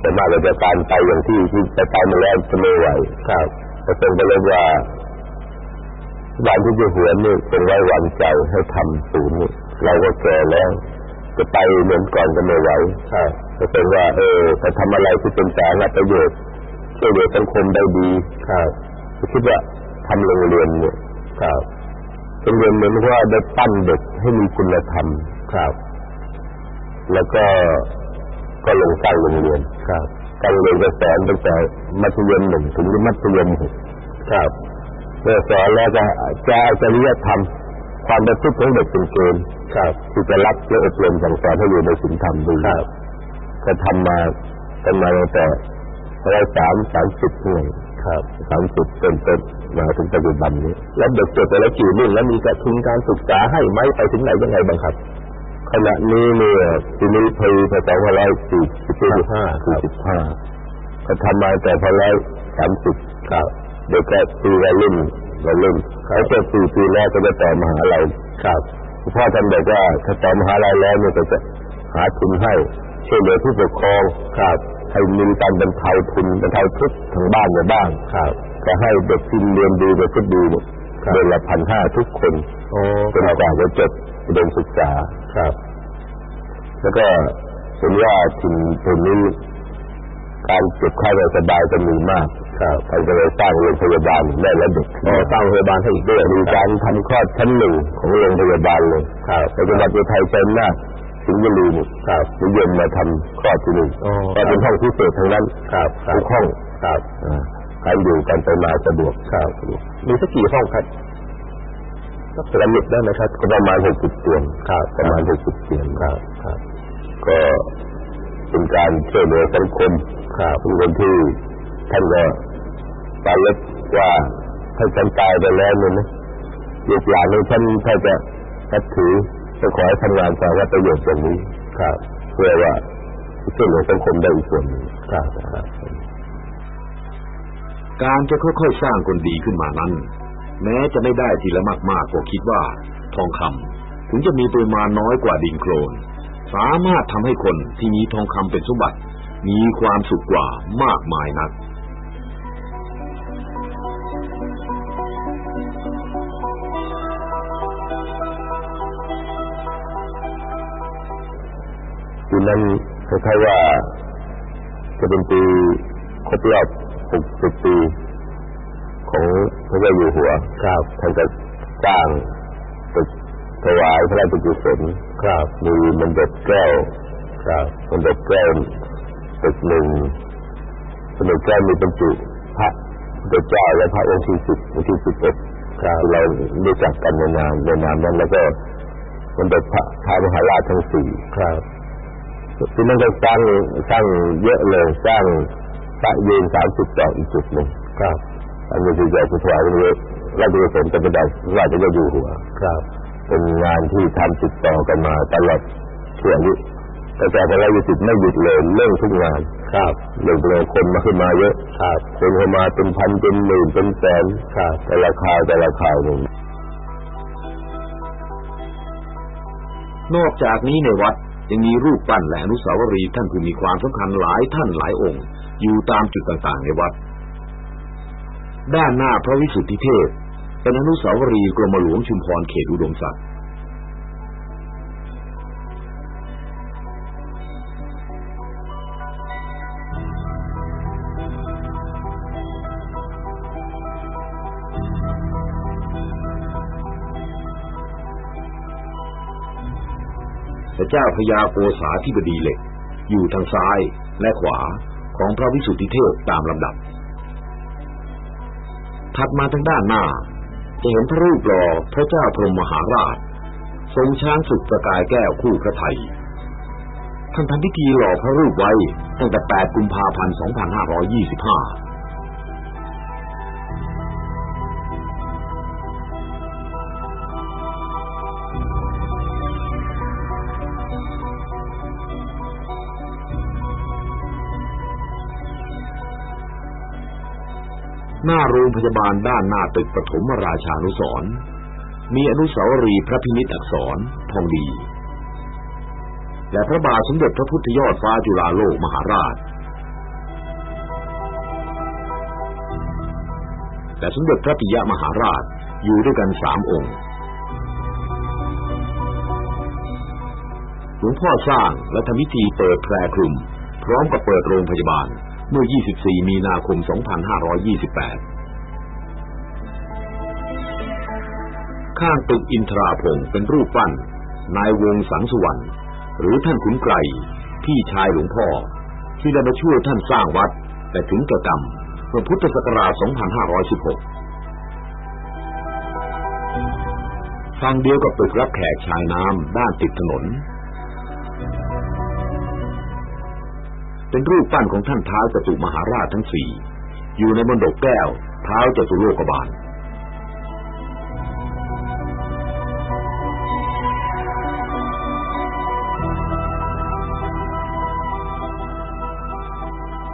แต่มากเราจะการไปอย่างที่ที่ไปไปมาแล้วจะไม่ไหวครับก็เป็นไปเลยว่าวันที่จะหัวนี่เป็นไว้วันใจให้ทำศูนย์นี่เราก็แก่แล้ว จะไปเหมือนก่อนก็ไม่ไหวครับก็เป็นว่า เออจะทำอะไรที่เป็นสาระประโยชน์ช่วยเหลือสังคมได้ดีครับก็คิดว่าทำโรงเรียนเนี่ยครับโรง เรียนเหมือนว่าได้ปั้นเด็กให้มีคุณธรรมครับ แล้วก็ก็ลงสร้างโรงเรียนครับการเรียนก็สอนตั้งแต่มัธยมหนึ่งถึงมัธยมหกครับเมื่อสอนแล้วก็จะเอาจริยธรรมความประพฤติของเด็กเป็นเกณฑ์ครับที่จะรับและอบรมสั่งสอนให้อยู่ในศีลธรรมดีครับก็ทำมากันมาตั้งแต่ร้อยสามสามสิบหน่วย ครับสามสิบเป็นต้นมาถึงปัจจุบันนี้ แล้วเด็กจบไปแล้วกี่รุ่นแล้วมีกระทุนการศึกษาให้ไหมไปถึงไหนยังไงบ้างครับขณะนี้เนี่ยปีนี้ปีพศสองพันร้อยสี่สิบห้าครับสิบห้าก็ทำมาแต่พอร้อยสามสิบครับเด็กก็ปีวัยรุ่นวัยรุ่นเขาจะสี่ปีแรกก็จะต่อมหาลัยครับพ่อท่านบอกว่าถ้าต่อมหาลัยแล้วเนี่ยก็จะหาทุนให้ช่วยเหลือผู้ปกครองครับ ให้มีการบรรเทาทุนบรรเทาทุกข์ทางบ้านในบ้างครับจะให้เด็กที่เรียนดีเด็กที่ดีเนี่ยเดือนละพันห้าทุกคนโอ้จนกว่าจะจบอุดมศึกษาครับ แล้วก็เห็นว่าถิ่นถิ่นนี้การเจ็บไข้ไม่สบายจะมีมากครับท่านก็เลยสร้างโรงพยาบาลแม่และเด็กอ๋อสร้างโรงพยาบาลให้อีกด้วยมีการทำคลอดชั้นหนึ่งของโรงพยาบาลเลยครับในจังหวัดอุทัยชัยนาท สิงห์บุรีนี่ครับนิยมมาทำคลอดที่นี่อ๋อก็เป็นห้องพิเศษทั้งนั้นครับครัทุบกห้องครับอ่าการอยู่กันไปมาสะดวกครับมีสักกี่ห้องครับก็สำเร็จได้นะครับก็ประมาณหกสิบเตียงครับประมาณหกสิบเตียงครับครับก็เป็นการช่วยเหลือสังคมครับทุกคนที่ท่านก็ตาเล็กว่าถ้าฉันตายไปแล้วเนี่ยนะลูกหลานของฉันถ้าจะนับถือ จะขอให้ทำงานสาธารณประโยชน์ตรงนี้ครับเพื่อว่าช่วยเหลือสังคมได้อีกส่วนหนึ่งครับครับการจะค่อยๆสร้างคนดีขึ้นมานั้น แม้จะไม่ได้ทีละมากๆก็คิดว่า ทองคำถึงจะมีปริมาณน้อยกว่าดินโคลน สามารถทำให้คนที่มีทองคำเป็นสมบัติ มีความสุขกว่ามากมายนัก ปีนั้นคล้ายๆว่า จะเป็นปีครบรอบ 60 ปี ของพระเจ้าอยู่หัวครับท่านก็สร้างตึกถวายพระราชกุศลครับ มีมณฑปแก้ว ครับมณฑปแก้วตึกหนึ่งมณฑปแก้วมีบรรจุพระพุทธเจ้าและพระองค์ที่สิบองค์ที่สิบเอ็ดครับที่เรารู้จักกันในนามในนามนั้นแล้วก็มณฑปพระท้าวมหาราชทั้งสี่ครับ ที่นั่นก็สร้างสร้างเยอะเลยสร้างพระยืนสามสิบต่ออีกจุดหนึ่งครับอันนี้คือใหญ่คือถวายพระราชกุศลจะเป็นได้ราชจะอยู่หัวครับ เป็นงานที่ทำติดต่อกันมาตลอดช่วงอายุตั้งแต่พระราชกิจไม่หยุดเลยเรื่องทุกงาน ครับเรื่องเลยคนมาขึ้นมาเยอะครับคนเข้ามาเป็นพันเป็นหมื่นเป็นแสนครับแต่ละคราวแต่ละคราวหนึ่งนอกจากนี้ในวัด ยังมีรูปปั้นและอนุสาวรีย์ท่านผู้มีความสำคัญหลายท่านหลายองค์ อยู่ตามจุดต่างๆในวัด ด้านหน้าพระวิสุทธิเทพเป็นอนุสาวรีย์กรมหลวงชุมพรเขตอุดมศักดิ์ เจ้าพญาโกษาธิบดีเหล็ก อยู่ทางซ้ายและขวาของพระวิสุทธิเทพตามลำดับ ถัดมาทางด้านหน้า จะเห็นพระรูปหล่อพระเจ้าพรหมมหาราช ทรงช้างสุดประกายแก้วคู่พระไทยท่านทำพิธีหล่อพระรูปไว้ตั้งแต่ 8 กุมภาพันธ์ 2525 หน้าโรงพยาบาลด้านหน้าตึกปฐมราชานุสรณ์มีอนุสาวรีย์พระพินิจอักษรทองดี และพระบาทสมเด็จพระพุทธยอดฟ้าจุฬาโลกมหาราช และสมเด็จพระปิยมหาราชอยู่ด้วยกันสามองค์หลวงพ่อสร้างและทำพิธีเปิดแพรคลุม พร้อมกับเปิดโรงพยาบาล เมื่อ 24 มีนาคม 2528 ข้างตึกอินทราพงศ์เป็นรูปปั้น นายวงสังสวรรณหรือท่านขุนไกรพี่ชายหลวงพ่อ ที่ได้มาช่วยท่านสร้างวัด แต่ถึงแก่กรรมเมื่อพุทธศักราช 2516ฝั่งเดียวกับตึกรับแขกชายน้ำด้านติดถนน เป็นรูปปั้นของท่านท้าวจตุมหาราชทั้งสี่อยู่ในมณฑปแก้วท้าวจตุโลกบาล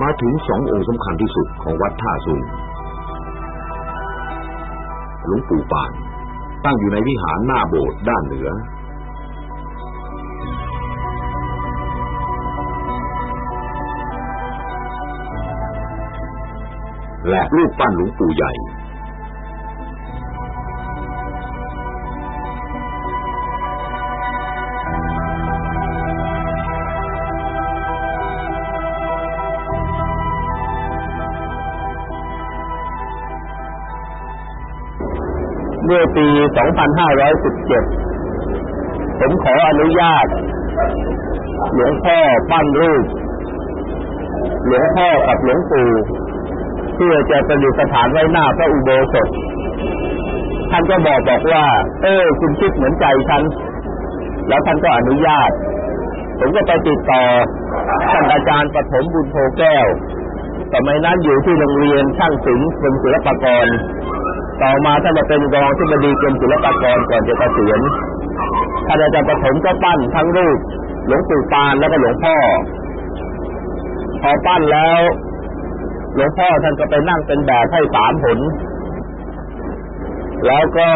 มาถึงสององค์สำคัญที่สุดของวัดท่าซุงหลวงปู่ปาน ตั้งอยู่ในวิหารหน้าโบสถ์ด้านเหนือ และรูปปั้นหลวงปู่ใหญ่ เมื่อปี 2517 ผมขออนุญาต หลวงพ่อปั้นรูป หลวงพ่อกับหลวงปู่ เพื่อจะประดิษฐานไว้หน้าพระอุโบสถ ท่านก็บอกบอกว่า เออคุณคิดเหมือนใจฉัน แล้วท่านก็อนุญาต ผมก็ไปติดต่อท่านอาจารย์ปฐมบุญโพแก้วสมัยนั้นอยู่ที่โรงเรียนช่างศิลป์กรมศิลปากร ต่อมาท่านมาเป็นรองที่บดีกรมศิลปากรก่อนจะเกษียณท่านอาจารย์ปฐมก็ปั้นทั้งรูปหลวงปู่ปานแล้วก็หลวงพ่อ พอปั้นแล้ว หลวงพ่อท่านก็ไปนั่งเป็นแบบให้สามผล แล้วก็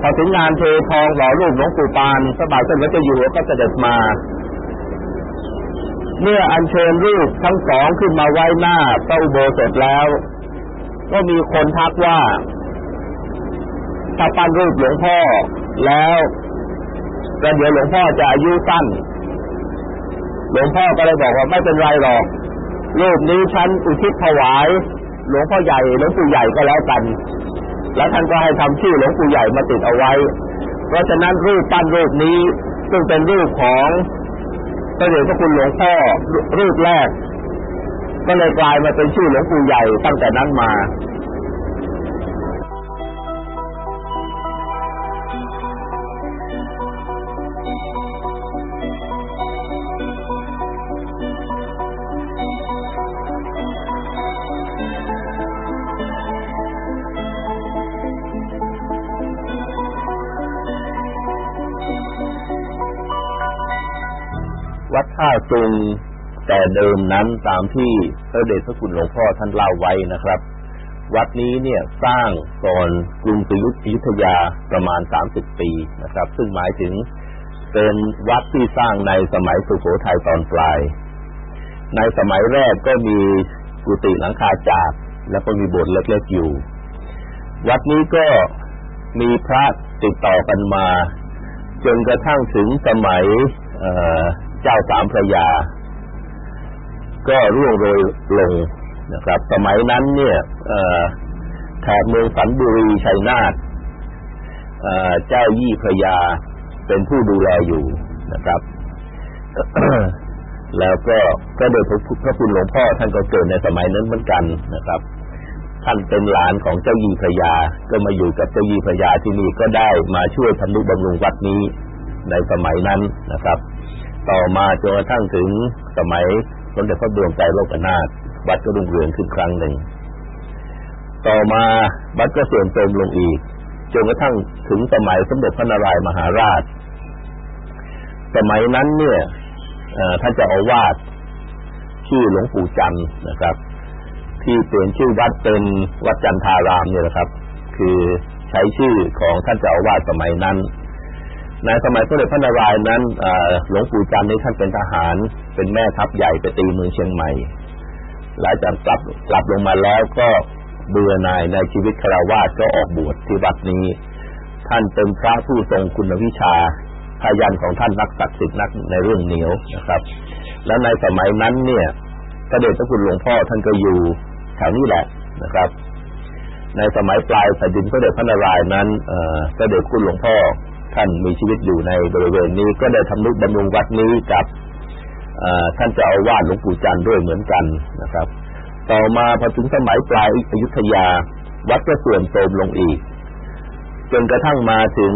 พอถึงงานเททองหล่อรูปหลวงปู่ปานพระบาทสมเด็จะอยู่หัวก็เสด็จมา เมื่ออัญเชิญรูปทั้งสองขึ้นมาไว้หน้าพระอุโบสถแล้ว ก็มีคนทักว่าถ้าปั้นรูปหลวงพ่อแล้วก็เดี๋ยวหลวงพ่อจะอายุสั้น หลวงพ่อก็เลยบอกว่าไม่เป็นไรหรอก รูปนี้ฉันอุทิศถวาย หลวงพ่อใหญ่หลวงปู่ใหญ่ก็แล้วกัน แล้วท่านก็ให้ทำชื่อหลวงปู่ใหญ่มาติดเอาไว้ เพราะฉะนั้นรูปปั้นรูปนี้ซึ่งเป็นรูปของพระเดชพระคุณหลวงพ่อรูปแรก ก็เลยกลายมาเป็นชื่อหลวงปู่ใหญ่ตั้งแต่นั้นมา วัดท่าซุงแต่เดิมนั้นตามที่พระเดชพระคุณหลวงพ่อท่านเล่าไว้นะครับ วัดนี้เนี่ยสร้างก่อนกรุงศรีอยุธยาประมาณสามสิบปีนะครับ ซึ่งหมายถึงเป็นวัดที่สร้างในสมัยสุโขทัยตอนปลาย ในสมัยแรกก็มีกุฏิหลังคาจากแล้วก็มีโบสถ์เล็กๆอยู่ วัดนี้ก็มีพระติดต่อกันมา จนกระทั่งถึงสมัย เจ้าสามพระยา ก็ร่วงโรยลงนะครับ สมัยนั้นเนี่ยแถบเมืองสันบุรีชัยนาทเจ้ายี่พระยาเป็นผู้ดูแลอยู่นะครับ แล้วก็ก็โดยพระคุณหลวงพ่อท่านก็เกิดในสมัยนั้นเหมือนกันนะครับ ท่านเป็นหลานของเจ้ายี่พระยา ก็มาอยู่กับเจ้ายี่พระยาที่นี่ก็ได้มาช่วยทำนุบำรุงวัดนี้ในสมัยนั้นนะครับ ต่อมาจนกระทั่งถึงสมัยสมเด็จพระดวงใจโลกนาถวัดก็รุ่งเรืองขึ้นครั้งหนึ่ง ต่อมาวัดก็เสื่อมโทรมลงอีกจนกระทั่งถึงสมัยสมเด็จพระนารายมหาราช สมัยนั้นเนี่ยท่านเจ้าอาวาสชื่อหลวงปู่จันนะครับ ที่เปลี่ยนชื่อวัดเป็นวัดจันทารามเนี่ยนะครับ คือใช้ชื่อของท่านเจ้าอาวาสสมัยนั้น ในสมัยสมเด็จพระนารายณ์นั้นหลวงปู่จันทร์นี้ท่านเป็นทหาร เป็นแม่ทัพใหญ่ไปตีเมืองเชียงใหม่ หลังจากกลับกลับลงมาแล้วก็เบื่อหน่ายในชีวิตคารวาสก็ออกบวชที่วัดนี้ ท่านเป็นพระผู้ทรงคุณวิชาพยันของท่านนักศักดิ์สิทธิ์นักในเรื่องเหนียวนะครับ และในสมัยนั้นเนี่ยพระเดชพระคุณหลวงพ่อท่านก็อยู่แถวนี้แหละนะครับ ในสมัยปลายแผ่นดินพระเดชพระนารายณ์นั้นพระเดชคุณหลวงพ่อ ท่านมีชีวิตอยู่ในบริเวณนี้ ก็ได้ทำนุบำรุงวัดนี้กับท่านเจ้าอาวาสหลวงปู่จันทร์ด้วยเหมือนกันนะครับ ต่อมาพอถึงสมัยปลายอยุธยา วัดก็เสื่อมโทรมลงอีก จนกระทั่งมาถึง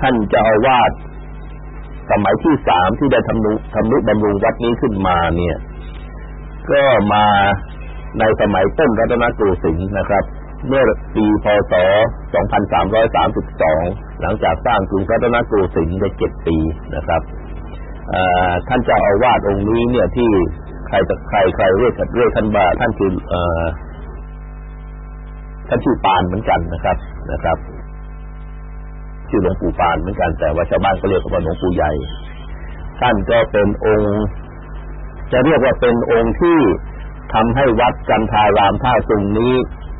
ท่านเจ้าอาวาสสมัยที่สามที่ได้ทำนุทำนุบำรุงวัดนี้ขึ้นมาเนี่ย ก็มาในสมัยต้นรัตนโกสินทร์นะครับ เมื่อปีพศ 2332 หลังจากสร้างกรุงรัตนโกสินทร์ได้เจ็ดปีนะครับท่านเจ้าอาวาสองค์นี้เนี่ยที่ใครจะใครใครเรียกเรียกท่านบ่าท่านคือท่านชื่อปานเหมือนกันนะครับนะครับ ชื่อหลวงปู่ปานเหมือนกัน แต่ว่าชาวบ้านก็เรียกว่าหลวงปู่ใหญ่ ท่านก็เป็นองค์ จะเรียกว่าเป็นองค์ที่ทำให้วัดกันทารามท่าสุงนี้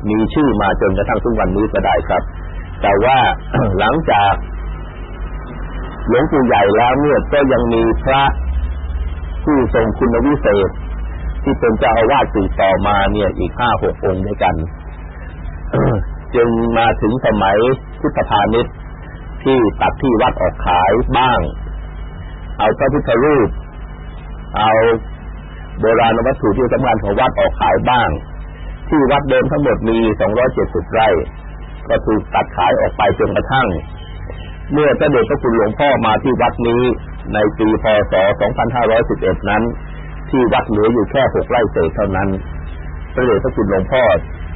มีชื่อมาจนกระทั่งทุกวันนี้ก็ได้ครับ แต่ว่าหลังจากหลวงปู่ใหญ่แล้วเนี่ยก็ยังมีพระผู้ทรงคุณวิเศษ ที่เป็นเจ้าอาวาสสืบต่อมาเนี่ย อีกห้าหกองค์ด้วยกันจึงมาถึงสมัยพุทธพาณิชย์ที่ตัดที่วัดออกขายบ้าง เอาพระพุทธรูป เอาโบราณวัตถุที่สำคัญของวัดออกขายบ้าง ที่วัดเดิมทั้งหมดมีสองร้อยเจ็ดสิบไร่ ก็ถูกตัดขายออกไปจนกระทั่ง เมื่อพระเดชพระคุณหลวงพ่อมาที่วัดนี้ในปีพศ 2511 นั้น ที่วัดเหลืออยู่แค่หกไร่เศษเท่านั้น พระเดชพระคุณหลวงพ่อ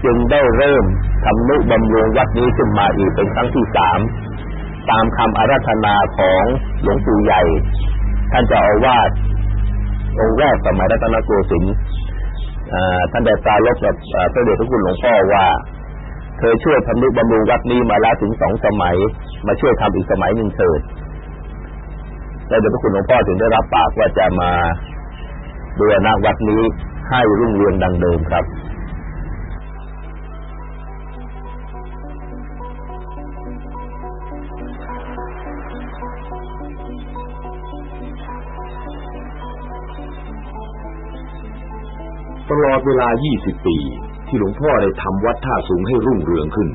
จึงได้เริ่มทำนุบำรุงวัดนี้ขึ้นมาอีกเป็นครั้งที่สามตามคำอาราธนาของหลวงปู่ใหญ่ ท่านเจ้าอาวาสองค์แรกสมัยรัตนโกสินทร์ ท่านได้ปราลบกับพระเดชพระคุณหลวงพ่อว่าเคยช่วยทำนุบำรุงวัดนี้มาแล้วถึงสองสมัย มาช่วยทำอีกสมัยหนึ่งเถิดพระเดชพระคุณหลวงพ่อถึงได้รับปากว่าจะมาดูแลวัดนี้ให้รุ่งเรืองดังเดิมครับ ตลอดเวลา 20 ปี ที่หลวงพ่อได้ทำวัดท่าสูงให้รุ่งเรืองขึ้น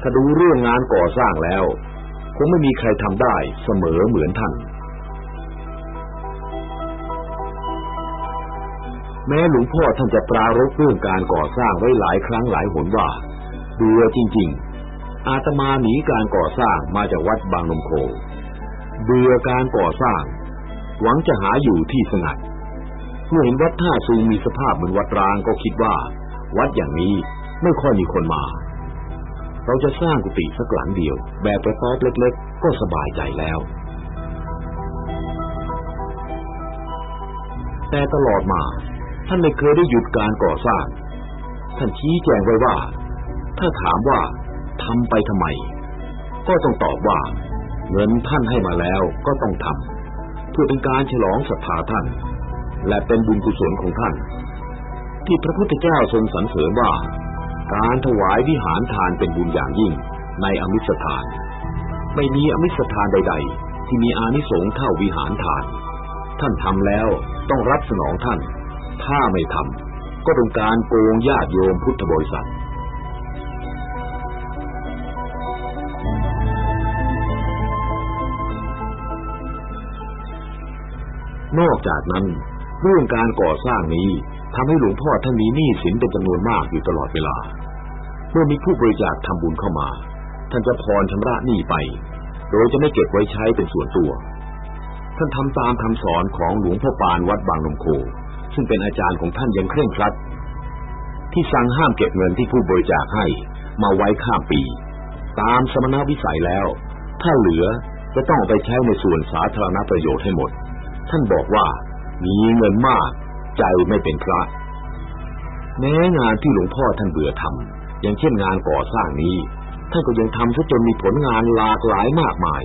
ถ้าดูเรื่องงานก่อสร้างแล้ว คงไม่มีใครทำได้เสมอเหมือนท่าน แม้หลวงพ่อท่านจะปรารบเรื่องการก่อสร้างไว้หลายครั้งหลายหนว่าเบื่อจริง ๆ อาตมาหนีการก่อสร้างมาจากวัดบางนมโคเบื่อการก่อสร้างหวังจะหาอยู่ที่สงัด เมื่อเห็นวัดท่าซูงมีสภาพเหมือนวัดร้างก็คิดว่า วัดอย่างนี้ไม่ค่อยมีคนมา เราจะสร้างกุฏิสักหลังเดียว แบบกระต๊อบเล็กๆ ก็สบายใจแล้ว แต่ตลอดมา ท่านไม่เคยได้หยุดการก่อสร้าง ท่านชี้แจงไว้ว่า ถ้าถามว่าทำไปทำไม ก็ต้องตอบว่า เงินท่านให้มาแล้วก็ต้องทำเพื่อเป็นการฉลองศรัทธาท่าน และเป็นบุญกุศลของท่าน ที่พระพุทธเจ้าทรงสรรเสริญว่า การถวายวิหารทานเป็นบุญอย่างยิ่งในอมิสทาน ไม่มีอมิสทานใด ๆ ที่มีอานิสงส์เท่าวิหารทาน ท่านทำแล้วต้องรับสนองท่าน ถ้าไม่ทำก็เป็นการโกงญาติโยมพุทธบริษัทนอกจากนั้น เรื่องการก่อสร้างนี้ทำให้หลวงพ่อท่านมีหนี้สินเป็นจำนวนมากอยู่ตลอดเวลา เมื่อมีผู้บริจาคทำบุญเข้ามา ท่านจะพรชำระหนี้ไป โดยจะไม่เก็บไว้ใช้เป็นส่วนตัว ท่านทำตามคำสอนของหลวงพ่อปานวัดบางนมโค ซึ่งเป็นอาจารย์ของท่านยังเคร่งครัด ที่สั่งห้ามเก็บเงินที่ผู้บริจาคให้มาไว้ข้ามปี ตามสมณวิสัยแล้ว ถ้าเหลือจะต้องไปใช้ในส่วนสาธารณประโยชน์ให้หมด ท่านบอกว่า มีเงินมาก ใจไม่เป็นพระ แม้งานที่หลวงพ่อท่านเบื่อทำอย่างเช่นงานก่อสร้างนี้ ท่านก็ยังทำซะจนมีผลงานหลากหลายมากมาย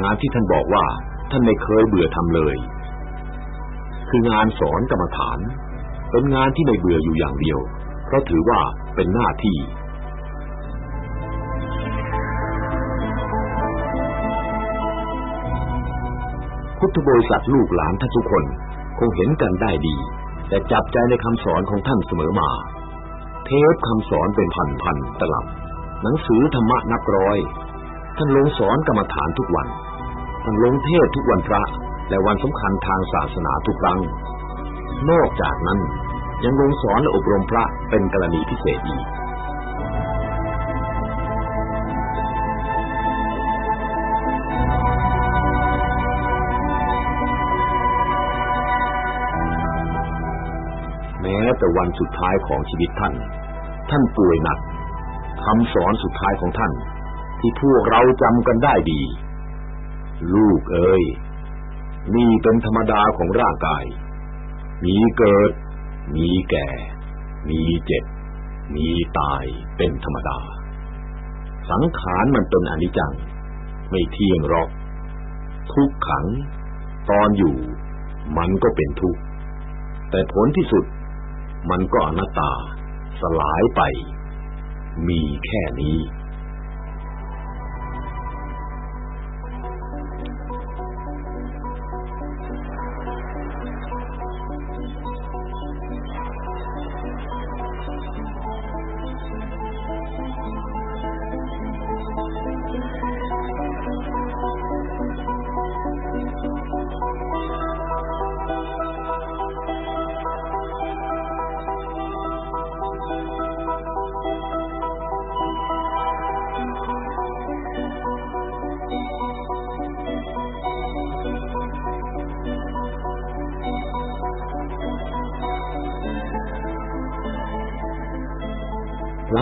งานที่ท่านบอกว่า ท่านไม่เคยเบื่อทำเลย คืองานสอนกรรมฐาน เป็นงานที่ไม่เบื่ออยู่อย่างเดียว เพราะถือว่าเป็นหน้าที่ พุทธบริษัทลูกหลานท่านทุกคนคงเห็นกันได้ดี แต่จับใจในคำสอนของท่านเสมอมา เทปคำสอนเป็นพันพันตลับ หนังสือธรรมะนับร้อย ท่านลงสอนกรรมฐานทุกวัน ท่านลงเทศทุกวันพระ และวันสำคัญทางศาสนาทุกครั้ง นอกจากนั้นยังลงสอนและอบรมพระเป็นกรณีพิเศษอีก แต่วันสุดท้ายของชีวิตท่าน ท่านป่วยหนักคำสอนสุดท้ายของท่าน ที่พวกเราจำกันได้ดี ลูกเอ๋ยนี่เป็นธรรมดาของร่างกาย มีเกิด มีแก่ มีเจ็บ มีตายเป็นธรรมดา สังขารมันเป็นอนิจจัง ไม่เที่ยงหรอก ทุกขัง ตอนอยู่ มันก็เป็นทุกข์แต่ผลที่สุด มันก็อนัตตา สลายไป มีแค่นี้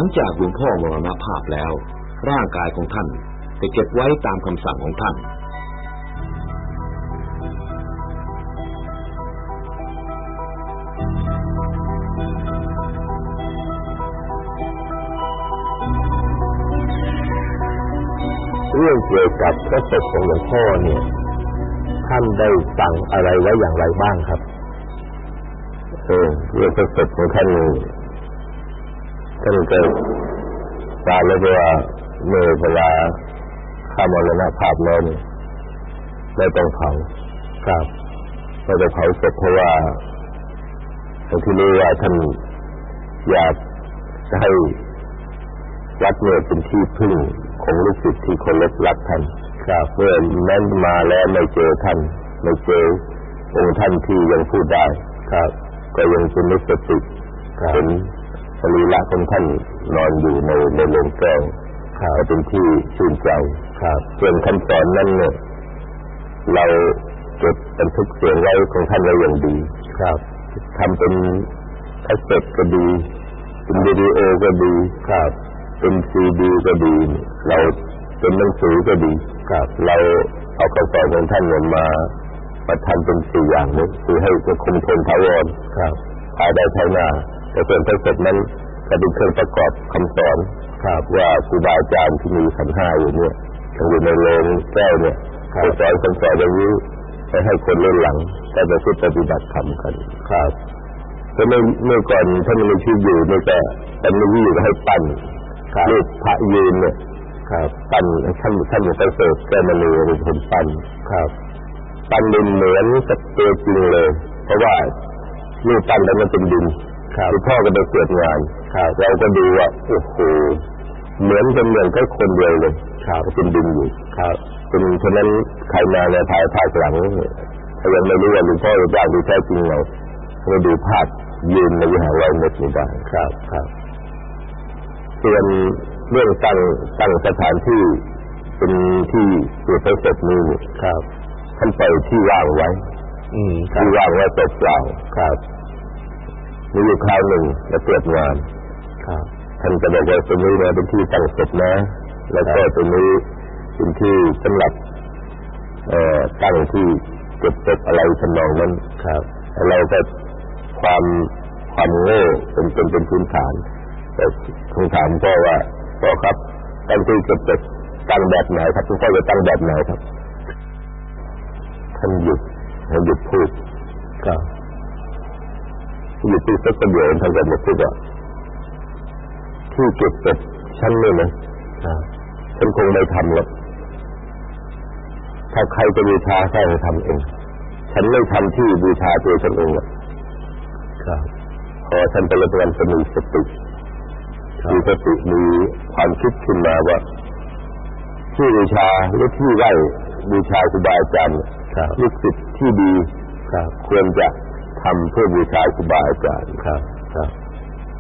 ลังจากหลวงพ่อมรณภาพแล้ว ร่างกายของท่านจะเก็บไว้ตามคำสั่งของท่าน เรื่องเกี่ยวกับพระศพของหลวงพ่อเนี่ย ท่านได้สั่งอะไรไว้อย่างไรบ้างครับ เออเรื่องพระศพของท่านนี่ ท่านก็ทราบแล้วว่าเมื่อเวลาข้ามรณภาพแล้วนี่ไม่ต้องเผาครับไม่ต้องเผาศพเพราะว่าทางที่รู้ว่าท่านอยากให้วัดเนี่ยเป็นที่พึ่งของลูกศิษย์ที่เคารพรักท่านครับเมื่อนั้นมาแล้วไม่เจอท่าน ไม่เจอองค์ท่านที่ยังพูดได้ ครับ ก็ยังเป็นนึกสติครับเห็น สรีระของท่านนอนอยู่ในในโรงแก้วครับก็เป็นที่ชื่นใจครับส่วนคำสอนนั้นเนี่ยเราเก็บบันทึกเสียงไว้ของท่านไว้อย่างดีครับทำเป็นแคสเซ็ตก็ดีเป็นวิดีโอก็ดีครับเป็นซีดีก็ดี เราเป็นหนังสือก็ดีครับเราเอาคำสอนของท่านเนี่ยมามาทำเป็นสี่อย่างนี้คือให้จะคงทนทาวรครับภายได้ภายหน้า แต่ส่วนพระศพนั้นก็เป็นเครื่องประกอบคำสอนครับว่าครูบาอาจารย์ที่มีขันธ์ห้าอยู่เนี่ยยังอยู่ในโรงแก้วเนี่ยครับจะสอนคำสอนอย่างนี้ไปให้คนรุ่นหลังได้ไปพึ่งปฏิบัติธรรมกันครับแต่เมื่อเมื่อก่อนท่านมีชีวิตอยู่เนี่ยแต่ท่านมีอยู่ก็ให้ปั้นครับรูปพระยืนเนี่ยครับปั้นท่านท่านอยู่ไปเสิร์ฟแก้มณีเป็นคนปั้นครับปั้นดินเหมือนกับตัวจริงเลย เพราะว่ารูปปั้นแล้วมันเป็นดิน ครับคือพ่อก็ไปเกิดงานครับเราก็ดูว่าโอ้โหเหมือนกันเหมือนกับคนเดียวเลยครับเป็นดินอยู่ครับเป็นฉะนั้นใครมาในภายภาคหลังถ้ายังไม่รู้ว่าหลวงพ่อหรือเจ้าดูแท้จริงไหนก็ดูภาพยืนในวิหารร้อยเมตรนี่ได้ครับครับส่วนเรื่องตั้งตั้งสถานที่เป็นที่เกิดประสบนี้เนี่ยครับท่านปล่อยที่ว่างไว้ อืมครัที่บว่างไว้เปล่าครับๆ มีอยู่คราวหนึ่งจะเกิดงานครับท่านก็บอกว่าตรงนี้นะเป็นที่ตั้งศพนะ แล้วก็ตรงนี้เป็นที่สำหรับเอ่อตั้งที่เก็บศพอะไรทำนองนั้นครับเราก็ความความโง่เป็นเป็นเป็นพื้นฐานแต่คงถามพ่อว่าพ่อครับตั้งที่เก็บศพตั้งแบบไหนครับคุณพ่อจะตั้งแบบไหนครับท่านหยุดท่านหยุดพูดครับ หยุดพูดสักประโยชน์ท่านก็มาพูดว่าที่เก็บศพฉันเนี่ยนะครับฉันคงไม่ทำหรอกถ้าใครจะบูชาใครจะทำเอง ฉันไม่ทำที่บูชาตัวฉันเองหรอกครับพอท่านไปรับการจะมีสติครับมีสติมีความคิดขึ้นมาว่าที่บูชาหรือที่ไหว้บูชาครูบาอาจารย์เนี่ยครับลูกศิษย์ที่ดีครับควรจะ ทำเพื่อบูชาครูบาอาจารย์ครับครับ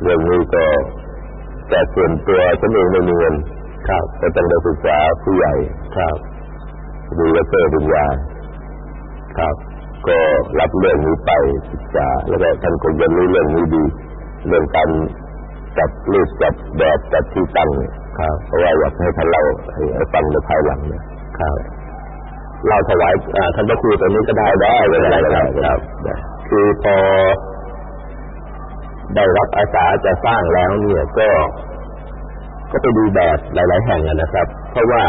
เรื่องนี้ก็แต่ส่วนตัวฉันเองไม่มีเงินครับก็ต้องไปศึกษาผู้ใหญ่ครับดูวัตเตอร์ปัญญาครับ ก็รับเรื่องนี้ไปศึกษา แล้วก็ท่านคงจะรู้เรื่องนี้ดีเรื่องการจัดรูปจัดแบบจัดที่ตั้งเนี่ยครับเพราะว่าอยากให้ท่านเล่าให้ให้ฟังในภายหลังเนี่ยครับเราถวายอ่าท่านพระครูตรงนี้ก็ได้ได้ได้ได้คได้รับได้ คือพอได้รับอาสาจะสร้างแล้วเนี่ยก็ก็ไปดูแบบหลาย ๆ แห่งนะครับ เพราะว่า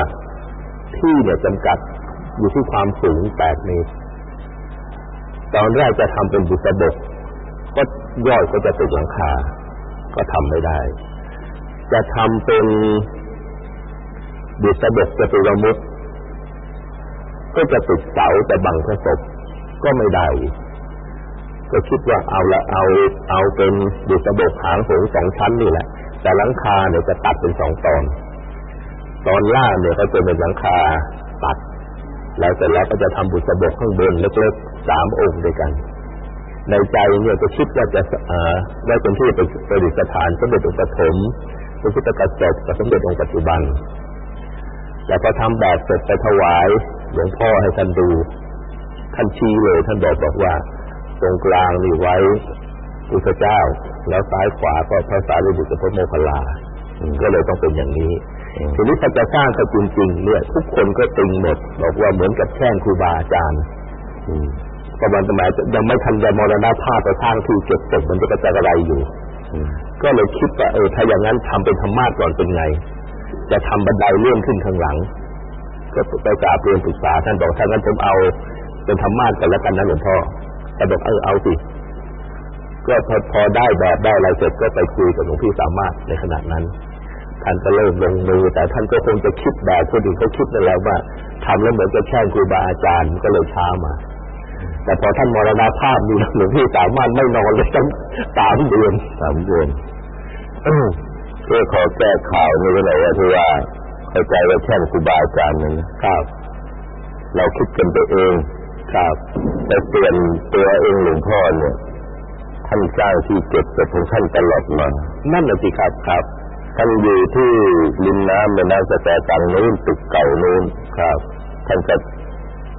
ที่เนี่ยจำกัดอยู่ที่ความสูง8เมตรตอนแรกจะทำเป็นบุษบก ก็ยอดก็จะติดหลังคา ก็ทำไม่ได้ จะทำเป็นบุษบกจะตุรมุตก็จะติดเสาแต่บังพระศพก็ไม่ได้ ก็คิดว่าเอาละเอาเอาเป็นบุษบกหางหงสองชั้นนี่แหละ แต่หลังคาเนี่ยจะตัดเป็นสองตอน ตอนล่างเนี่ยก็จะเป็นหลังคาตัด แล้วเสร็จแล้วก็จะทำบุษบกข้างบนเล็กๆสามองค์ด้วยกัน ในใจเนี่ยจะคิดว่าจะได้เป็นที่ประดิษฐานสมเด็จอุปถมพระพุทธกษัตริย์กับสมเด็จองค์ปัจจุบันแล้วก็ทำแบบเสร็จไปถวายหลวงพ่อให้ท่านดูท่านชี้เลยท่านบอกบอกว่า ตรงกลางนี่ไว้พุทธเจ้า แล้วซ้ายขวาก็พระสารีบุตรกับพระโมคคัลลาก็เลยต้องเป็นอย่างนี้ทีนี้ถ้าจะสร้างก็จริงๆเนี่ย ทุกคนก็ติงหมดบอกว่าเหมือนกับแช่งครูบาอาจารย์ประมาณสมัยยังไม่ทันจะมรณภาพไปสร้างที่เก็บศพมันจะกระจายอะไรอยู่ก็เลยคิดว่าเออถ้าอย่างนั้นทำเป็นธรรมาสก่อนเป็นไง จะทำบันไดเลื่อนขึ้นข้างหลัง ก็ไปกราบเรียนปรึกษาท่านบอกถ้างั้นผมเอาเป็นธรรมาสกันแล้วกันนะหลวงพ่อ ท่านบอกเออเอาสิก็พอพอได้แบบได้อะไรเสร็จก็ไปคุยกับหลวงพี่สามารถในขณะนั้น ท่านก็เริ่มลงมือ แต่ท่านก็คงจะคิดแบบคนอื่นเขาคิดนั่นแหละว่าทำแล้วเหมือนจะแช่งครูบาอาจารย์ก็เลยช้ามา แต่พอท่านมรณภาพนี่หลวงพี่สามารถไม่นอนเลยตั้งสามเดือนสามเดือนเพื่อขอแก้ข่าวนี้ไว้หน่อยว่าที่ว่าเข้าใจว่าแช่งครูบาอาจารย์นี่ครับ เราคิดกันไปเอง ครับแต่เปลี่ยนตัวเองหลวงพ่อเนี่ยท่านสร้างที่เก็บศพของท่านตลอดมา นั่นแหละสิครับครับท่านอยู่ที่ริมน้ำในน้ำสแตตังนู้นตึกเก่านู้นครับ ท่านจะ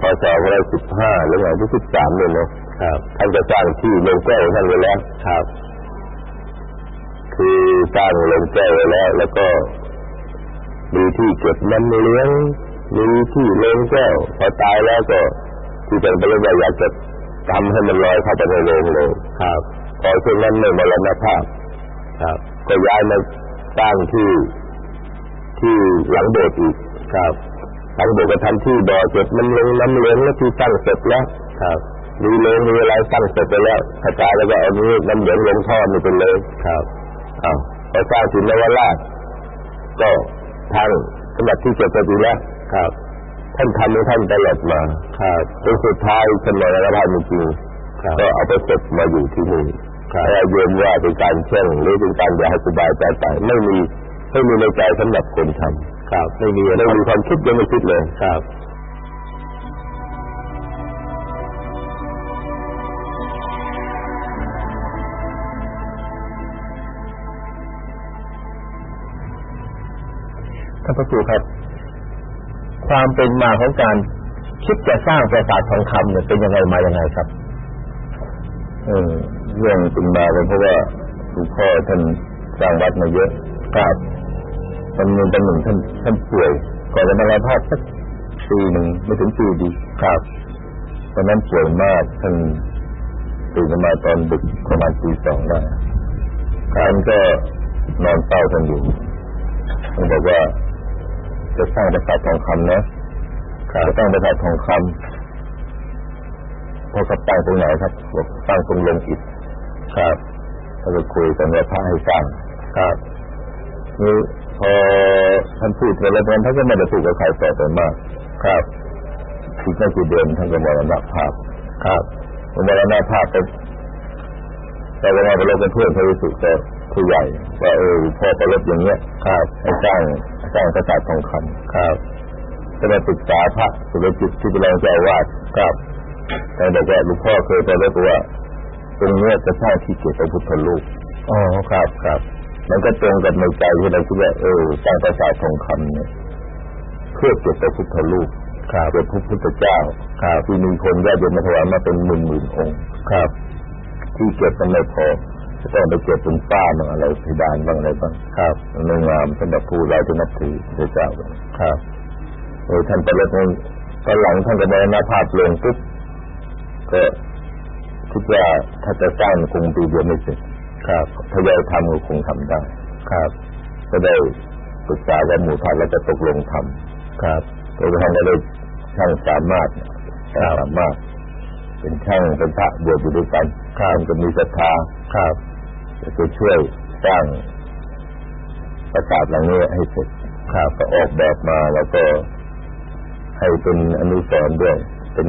พศอะไรสิบห้าหรือไงที่สิบสามเนี่ยนะครับ ท่านจะสร้างที่ลงแก้วท่านไว้แล้วครับ คือสร้างลงแก้วไว้แล้ว แล้วก็มีที่เก็บน้ำเลี้ยงมีที่ลงแก้วพอตายแล้วก็ ที่เป็นไปเลยอยากจะทำให้มันลอยเข้าไปในโรงเลยครับพอเช่นนั้นไม่มรณภาพครับ ก็ย้ายมาสร้างที่ที่หลังโบสถ์อีกครับหลังโบสถ์ก็ทำที่บ่อเก็บน้ำเลี้ยงน้ำเลี้ยงแล้วที่ตั้งเสร็จแล้วครับมีเลยมีอะไรตั้งเสร็จไปแล้วถ้าตายแล้วก็เอานี้น้ำเหลืองลงท่อนี่เป็นเลยครับอ้าวพอสร้างถึงนวราชก็ทางสำหรับที่เก็บไปดีแล้วครับ ท่านทำให้ท่านตลอดมาครับจนสุดท้ายท่านมรณภาพจริงก็เอาไปเก็บมาอยู่ที่นี่แต่เย็นว่าเป็นการเช่งหรือเป็นการอยากให้สบายใจไปไม่มีไม่มีในใจสำหรับคนทำครับ ไม่มีไม่มีความคิดยังไม่คิดเลยครับท่านพระครูครับ ความเป็นมาของการคิดจะสร้างปราสาททองคำเนี่ยเป็นยังไงมายังไงครับเออเรื่องเป็นมาเป็นเพราะว่าหลวงพ่อท่านสร้างวัดมาเยอะครับวันนึ่งวันหนึ่งท่านท่านป่วยก่อนจะมาลาภาพสักปีหนึ่งไม่ถึงปีดีครับตอนนั้นป่วยมากท่านตื่นมาตอนดึกประมาณตีสองได้ท่านก็นอนเฝ้าท่านอยู่ท่านบอกว่า จะสร้างปราสาททองคำนะจะสร้างปราสาททองคำพอเขาตั้งตรงไหนครับบอกตั้งตรงลงอิฐครับเขาจะคุยกันว่าพระให้สร้างครับนี่พอท่านพูดไปแล้วท่านก็ไม่ได้พูดกับใครต่อไปมาก ครับทีไม่กี่เดือนท่านก็มรณภาพ ครับมรณภาพไปแต่เวลาไปเราเป็นเพื่อนพระวิสุทธิ์ก็ผู้ใหญ่ว่าเออพ่อประลบอย่างเงี้ยครับให้สร้าง สร้างกระสาททองคำครับก็ได้ปรึกษาพระสุรจิตที่เป็นรองเจ้าวาดครับแต่บอกว่าหลวงพ่อเคยไปแล้วว่า ตรงนี้จะสร้างที่เกี่ยวกับพุทธลูกอ๋อครับครับ มันก็ตรงกับในใจที่เราคิดว่าเออสร้างปราสาททองคำเนี่ยเพื่อเก็บพระพุทธรูปครับเก็บพระพุทธเจ้าครับที่มีคนญาติโยมมาถวายมาเป็นหมื่นหมื่นองค์ครับ ที่เก็บมันไม่พอ จะต้องไปเก็บเป็นป้าบ้างอะไรเพดานบ้างอะไรบ้างครับนงามสำหรับผู้เราที่นับถือพระเจ้าครับโอ้ท่านไปแล้วตอนหลังท่านก็มรณภาพลงปุ๊บก็คิดว่าถ้าจะสร้างคงปีเดียวไม่เสร็จครับถ้ายายทำก็คงทำได้ ครับ ก็ได้ปรึกษากับหมู่ท่านแล้วจะตกลงทำครับโดยท่านก็ได้ช่างสามารถสามารถ เป็นช่างเป็นพระบวชอยู่ด้วยกันข้ามก็มีศรัทธาครับ จะช่วยสร้างปราสาทหลังนี้ให้เสร็จครับก็ออกแบบมาแล้วก็ให้เป็นอนุสรณ์ด้วย เป็น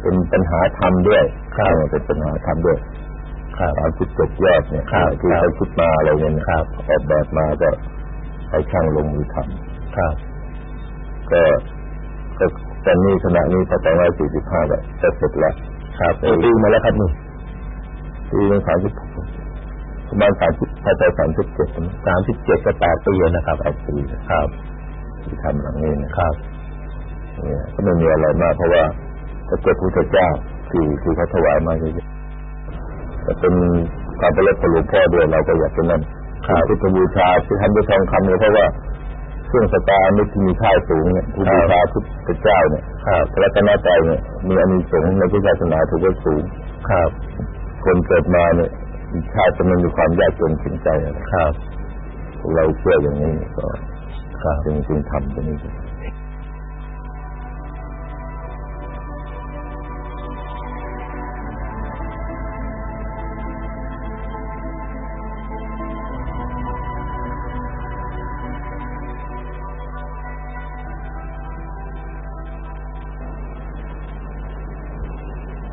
เป็นปัญหาธรรมด้วยครับเออเป็นปัญหาธรรมด้วยครับสามสิบเจ็ดยอดเนี่ยครับที่ครับเขาคิดมาอะไรเนี่ยนะครับออกแบบมาก็ให้ช่างลงมือทำครับก็ก็ตอนนี้ขณะนี้พอสองร้อยสี่สิบห้าก็จะเสร็จแล้วครับปีมาแล้วครับนี่ปีนึงสามสิบ ประมาณสามสิบพอจะสามสิบเจ็ดสามสิบเจ็ดกับแปดปีนะครับแปดปีครับที่ทำหลังนี้นะครับเนี่ยก็ไม่มีอะไรมากเพราะว่าจะเกิดพุทธเจ้าที่ที่เขาถวายมาเยอะๆแต่เป็นความประเลิศของหลวงพ่อด้วยเราก็อยากจะนั่นครับพุทธบูชาที่ทำด้วยทองคำเนี่ยเพราะว่าเครื่องสตาร์มิตรที่มีค่าสูงเนี่ยผู้บูชาพุทธเจ้าเนี่ยครับพระรัตนตรัยเนี่ยมีอานิสงส์ในพุทธศาสนาถือว่าสูงครับคนเกิดมาเนี่ย ชาติจะไม่มีความยากจนถึงใจอะไรครับ เราเชื่ออย่างนี้ก็ครับจึงจึงทำตรงนี้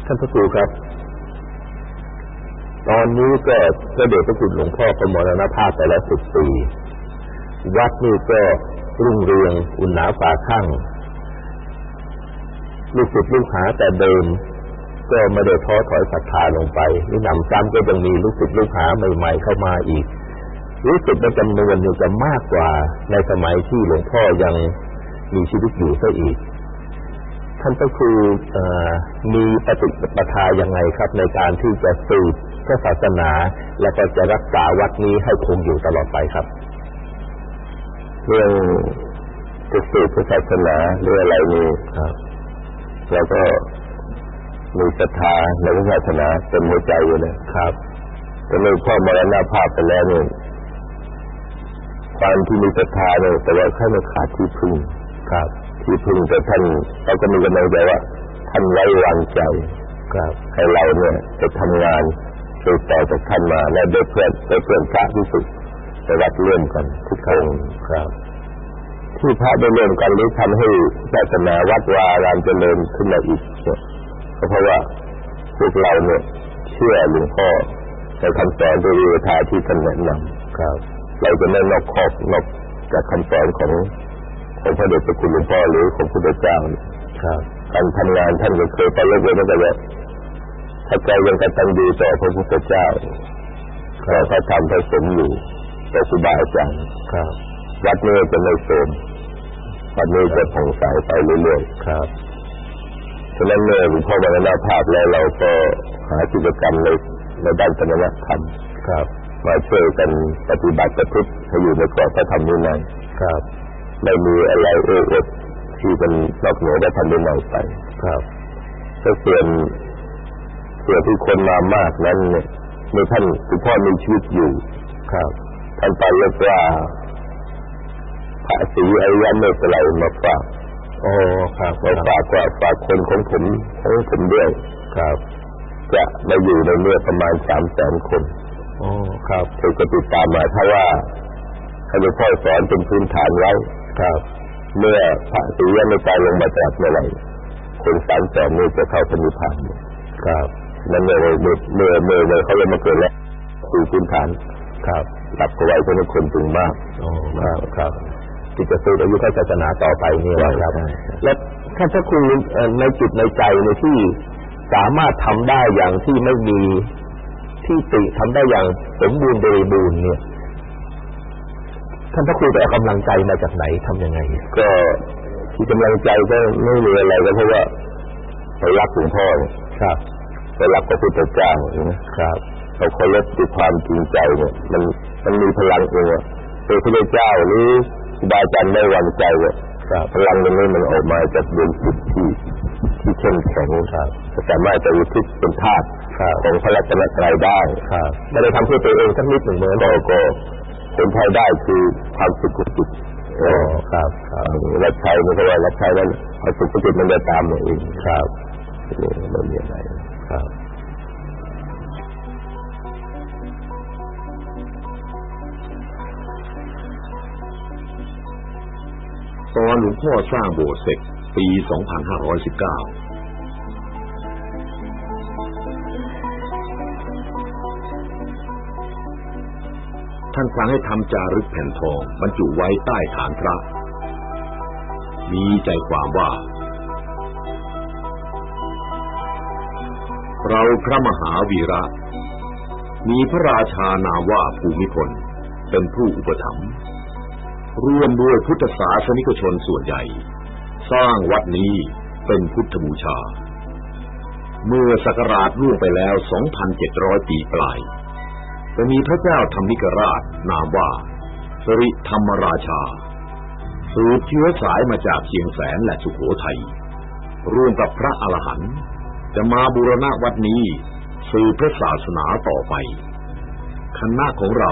ท่านพระครูครับ ตอนนี้ก็พระเดชพระคุณหลวงพ่อก็มรณภาพไปแล้วสิบปีวัดนี่ก็รุ่งเรืองอุ่นหนาฝาข้างลูกศิษย์ลูกหาแต่เดิม ก็ไม่ได้ท้อถอยศรัทธาลงไปนี่นำซ้ำก็ยังมีลูกศิษย์ลูกหาใหม่ๆเข้ามาอีกรู้สึกว่าจำนวนเนี่ยจะมากกว่าในสมัยที่หลวงพ่อยังมีชีวิตอยู่ซะอีก ท่านพระครูเอ่อมีปฏิปทายังไงครับ ในการที่จะสืบ พระศาสนา และก็จะรักษาวัดนี้ให้คงอยู่ตลอดไปครับ เรื่องจะสืบพระศาสนาหรืออะไรนี่ครับ แล้วก็มีศรัทธาในพระศาสนาเป็นหัวใจอยู่เลยครับแต่เมื่อพ่อมรณภาพไปแล้วเนี่ยความที่มีศรัทธาเนี่ยแต่ว่าแค่ไม่ขาดที่พึ่งครับ ที่พึ่งแต่ท่านเราก็มีกำลังใจว่าท่านไว้วางใจครับให้เราเนี่ยจะทำงาน สืบต่อจากท่านมาและได้เพื่อนได้เพื่อนพระที่สุดจะวัดเลื่อมกันทุกองค์ครับ ที่พระได้เริ่มกันหรือทำให้ศาสนาวัดวาอารามเจริญขึ้นมาอีกเนี่ยก็เพราะว่าพวกเราเนี่ยเชื่อหลวงพ่อในคำสอนโดยวิธีที่ท่านแนะนำครับ เราจะไม่นอกขอบนอกจากคำสอนของของพระเดชพระคุณหลวงพ่อหรือของพระพุทธเจ้าครับการทำงานท่านก็เคยไปเลิกเลยตั้งแต่ ถ้าใจยังกตัญญูต่อพระพุทธเจ้าก็พระธรรมพระสงฆ์อยู่ต่อครูบาอาจารย์ครับวัดนี้จะไม่โทรมวัดนี้จะผ่องใสไปเรื่อยครับๆฉะนั้นเมื่อหลวงพ่อมรณภาพแล้วเราก็หากิจกรรมในในด้านปฏิบัติธรรมครับมาช่วยกันปฏิบัติประพฤติให้อยู่ในกรอบพระธรรมวินัยครับไม่มีอะไรเอื้ออดที่เป็นนอกเหนือพระธรรมวินัยไปครับถ้าส่วน ส่วนที่คนมามากนั้นเนี่ยเมื่อท่านคุณพ่อมีชีวิตอยู่ ครับท่านไปเรียกว่าพระศรีอริยเมตไตรมาฝากโอ้ครับมาฝากว่าฝากคนของผมของผมด้วยครับ จะมาอยู่ในเมื่อประมาณสามแสนคนโอ้ครับเธอก็ติดตามมาถ้าว่าให้หลวงพ่อสอนเป็นพื้นฐานไว้ครับ เมื่อพระศรีอริยเมตไตรลงมาจากเมื่อไหร่คนสามแสนนี้จะเข้าพระนิพพานครับ นั่นเมื่อเมื่อเมื่อเมื่อเมื่อเขาเลยมาเกิดแล้วคือพื้นฐานครับหลับก็ไว้เพราะคนจึงมากโอ้ครับครับที่จะสืบอายุพระศาสนาต่อไปเนี่ยนะครับใช่ใช่และท่านพระครูเอ่อในจิตในใจในที่สามารถทำได้อย่างที่ไม่มีที่ติทำได้อย่างสมบูรณ์บริบูรณ์เนี่ยท่านพระครูไปเอากำลังใจมาจากไหนทำยังไง ก็ที่กำลังใจก็ไม่มีอะไรก็เพราะว่าเรารักหลวงพ่อเนี่ยครับ เรารักพระพุทธเจ้าใช่ไหมครับเราเคารพด้วยความจริงใจเนี่ยมันมันมีพลังเองอะพระพุทธเจ้าหรือครูบาอาจารย์ไม่วางใจเนี่ยครับพลังตรงนี้มันออกมาจากดวงจิตที่ที่เข้มแข็งครับสามารถจะอุทิศเป็นธาตุครับของพระรัตนตรัยได้ครับไม่ได้ทำเพื่อตัวเองสักนิดหนึ่งเหมือนก็ก็ผลพลอยได้คือความสุขของจิตเอโอ้อครับครับรับใช้ไม่ใช่ว่ารับใช้แล้วความสุขของจิตมันจะตามมาเองครับนี่ไม่มีอะไร ครับตอนหลวงพ่อสร้างโบสถ์เสร็จปี 2519ท่านสั่งให้ทำจารึกแผ่นทองบรรจุไว้ใต้ฐานพระ มีใจความว่า เราพระมหาวีระ มีพระราชานามว่าภูมิพล เป็นผู้อุปถัมภ์ร่วมด้วยพุทธศาสนิกชนส่วนใหญ่ สร้างวัดนี้เป็นพุทธบูชา เมื่อศักราชล่วงไปแล้ว 2,700 ปีปลายจะมีพระเจ้าธรรมิกราชนามว่า สริธรรมราชา สืบเชื้อสายมาจากเชียงแสนและสุโขทัยร่วมกับพระอรหันต์ จะมาบูรณะวัดนี้สื่อพระศาสนาต่อไป คณะของเรา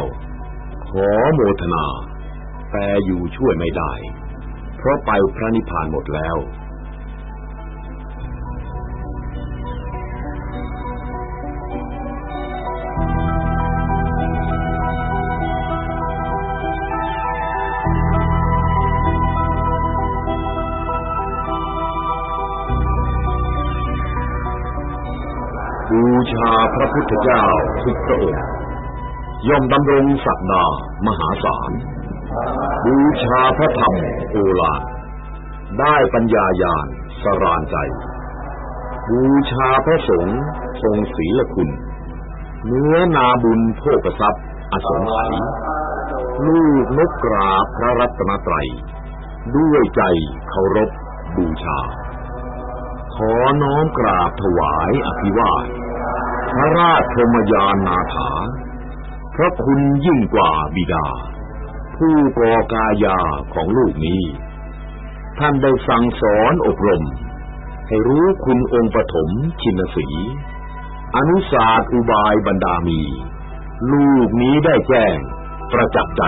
ขอโมทนา แต่อยู่ช่วยไม่ได้ เพราะไปพระนิพพานหมดแล้ว พุทธเจ้าทุกพระองค์ย่อมดำรงศักดามหาศาลบูชาพระธรรมโอฬารได้ปัญญาญาณสรานใจ บูชาพระสงฆ์ทรงศีลคุณ เนื้อนาบุญโภกทรัพย์ อสงไขยลูกนกกราพระรัตนตรัย ด้วยใจเคารพบูชา ขอน้อมกราบถวายอภิวาท พระราชพรหมยานนาถา พระคุณยิ่งกว่าบิดา ผู้ก่อกายาของลูกนี้ ท่านได้สั่งสอนอบรม ให้รู้คุณองค์ปฐมชินสีอนุศาสตร์อุบายบรรดามี ลูกนี้ได้แจ้ง ประจักษ์ใจ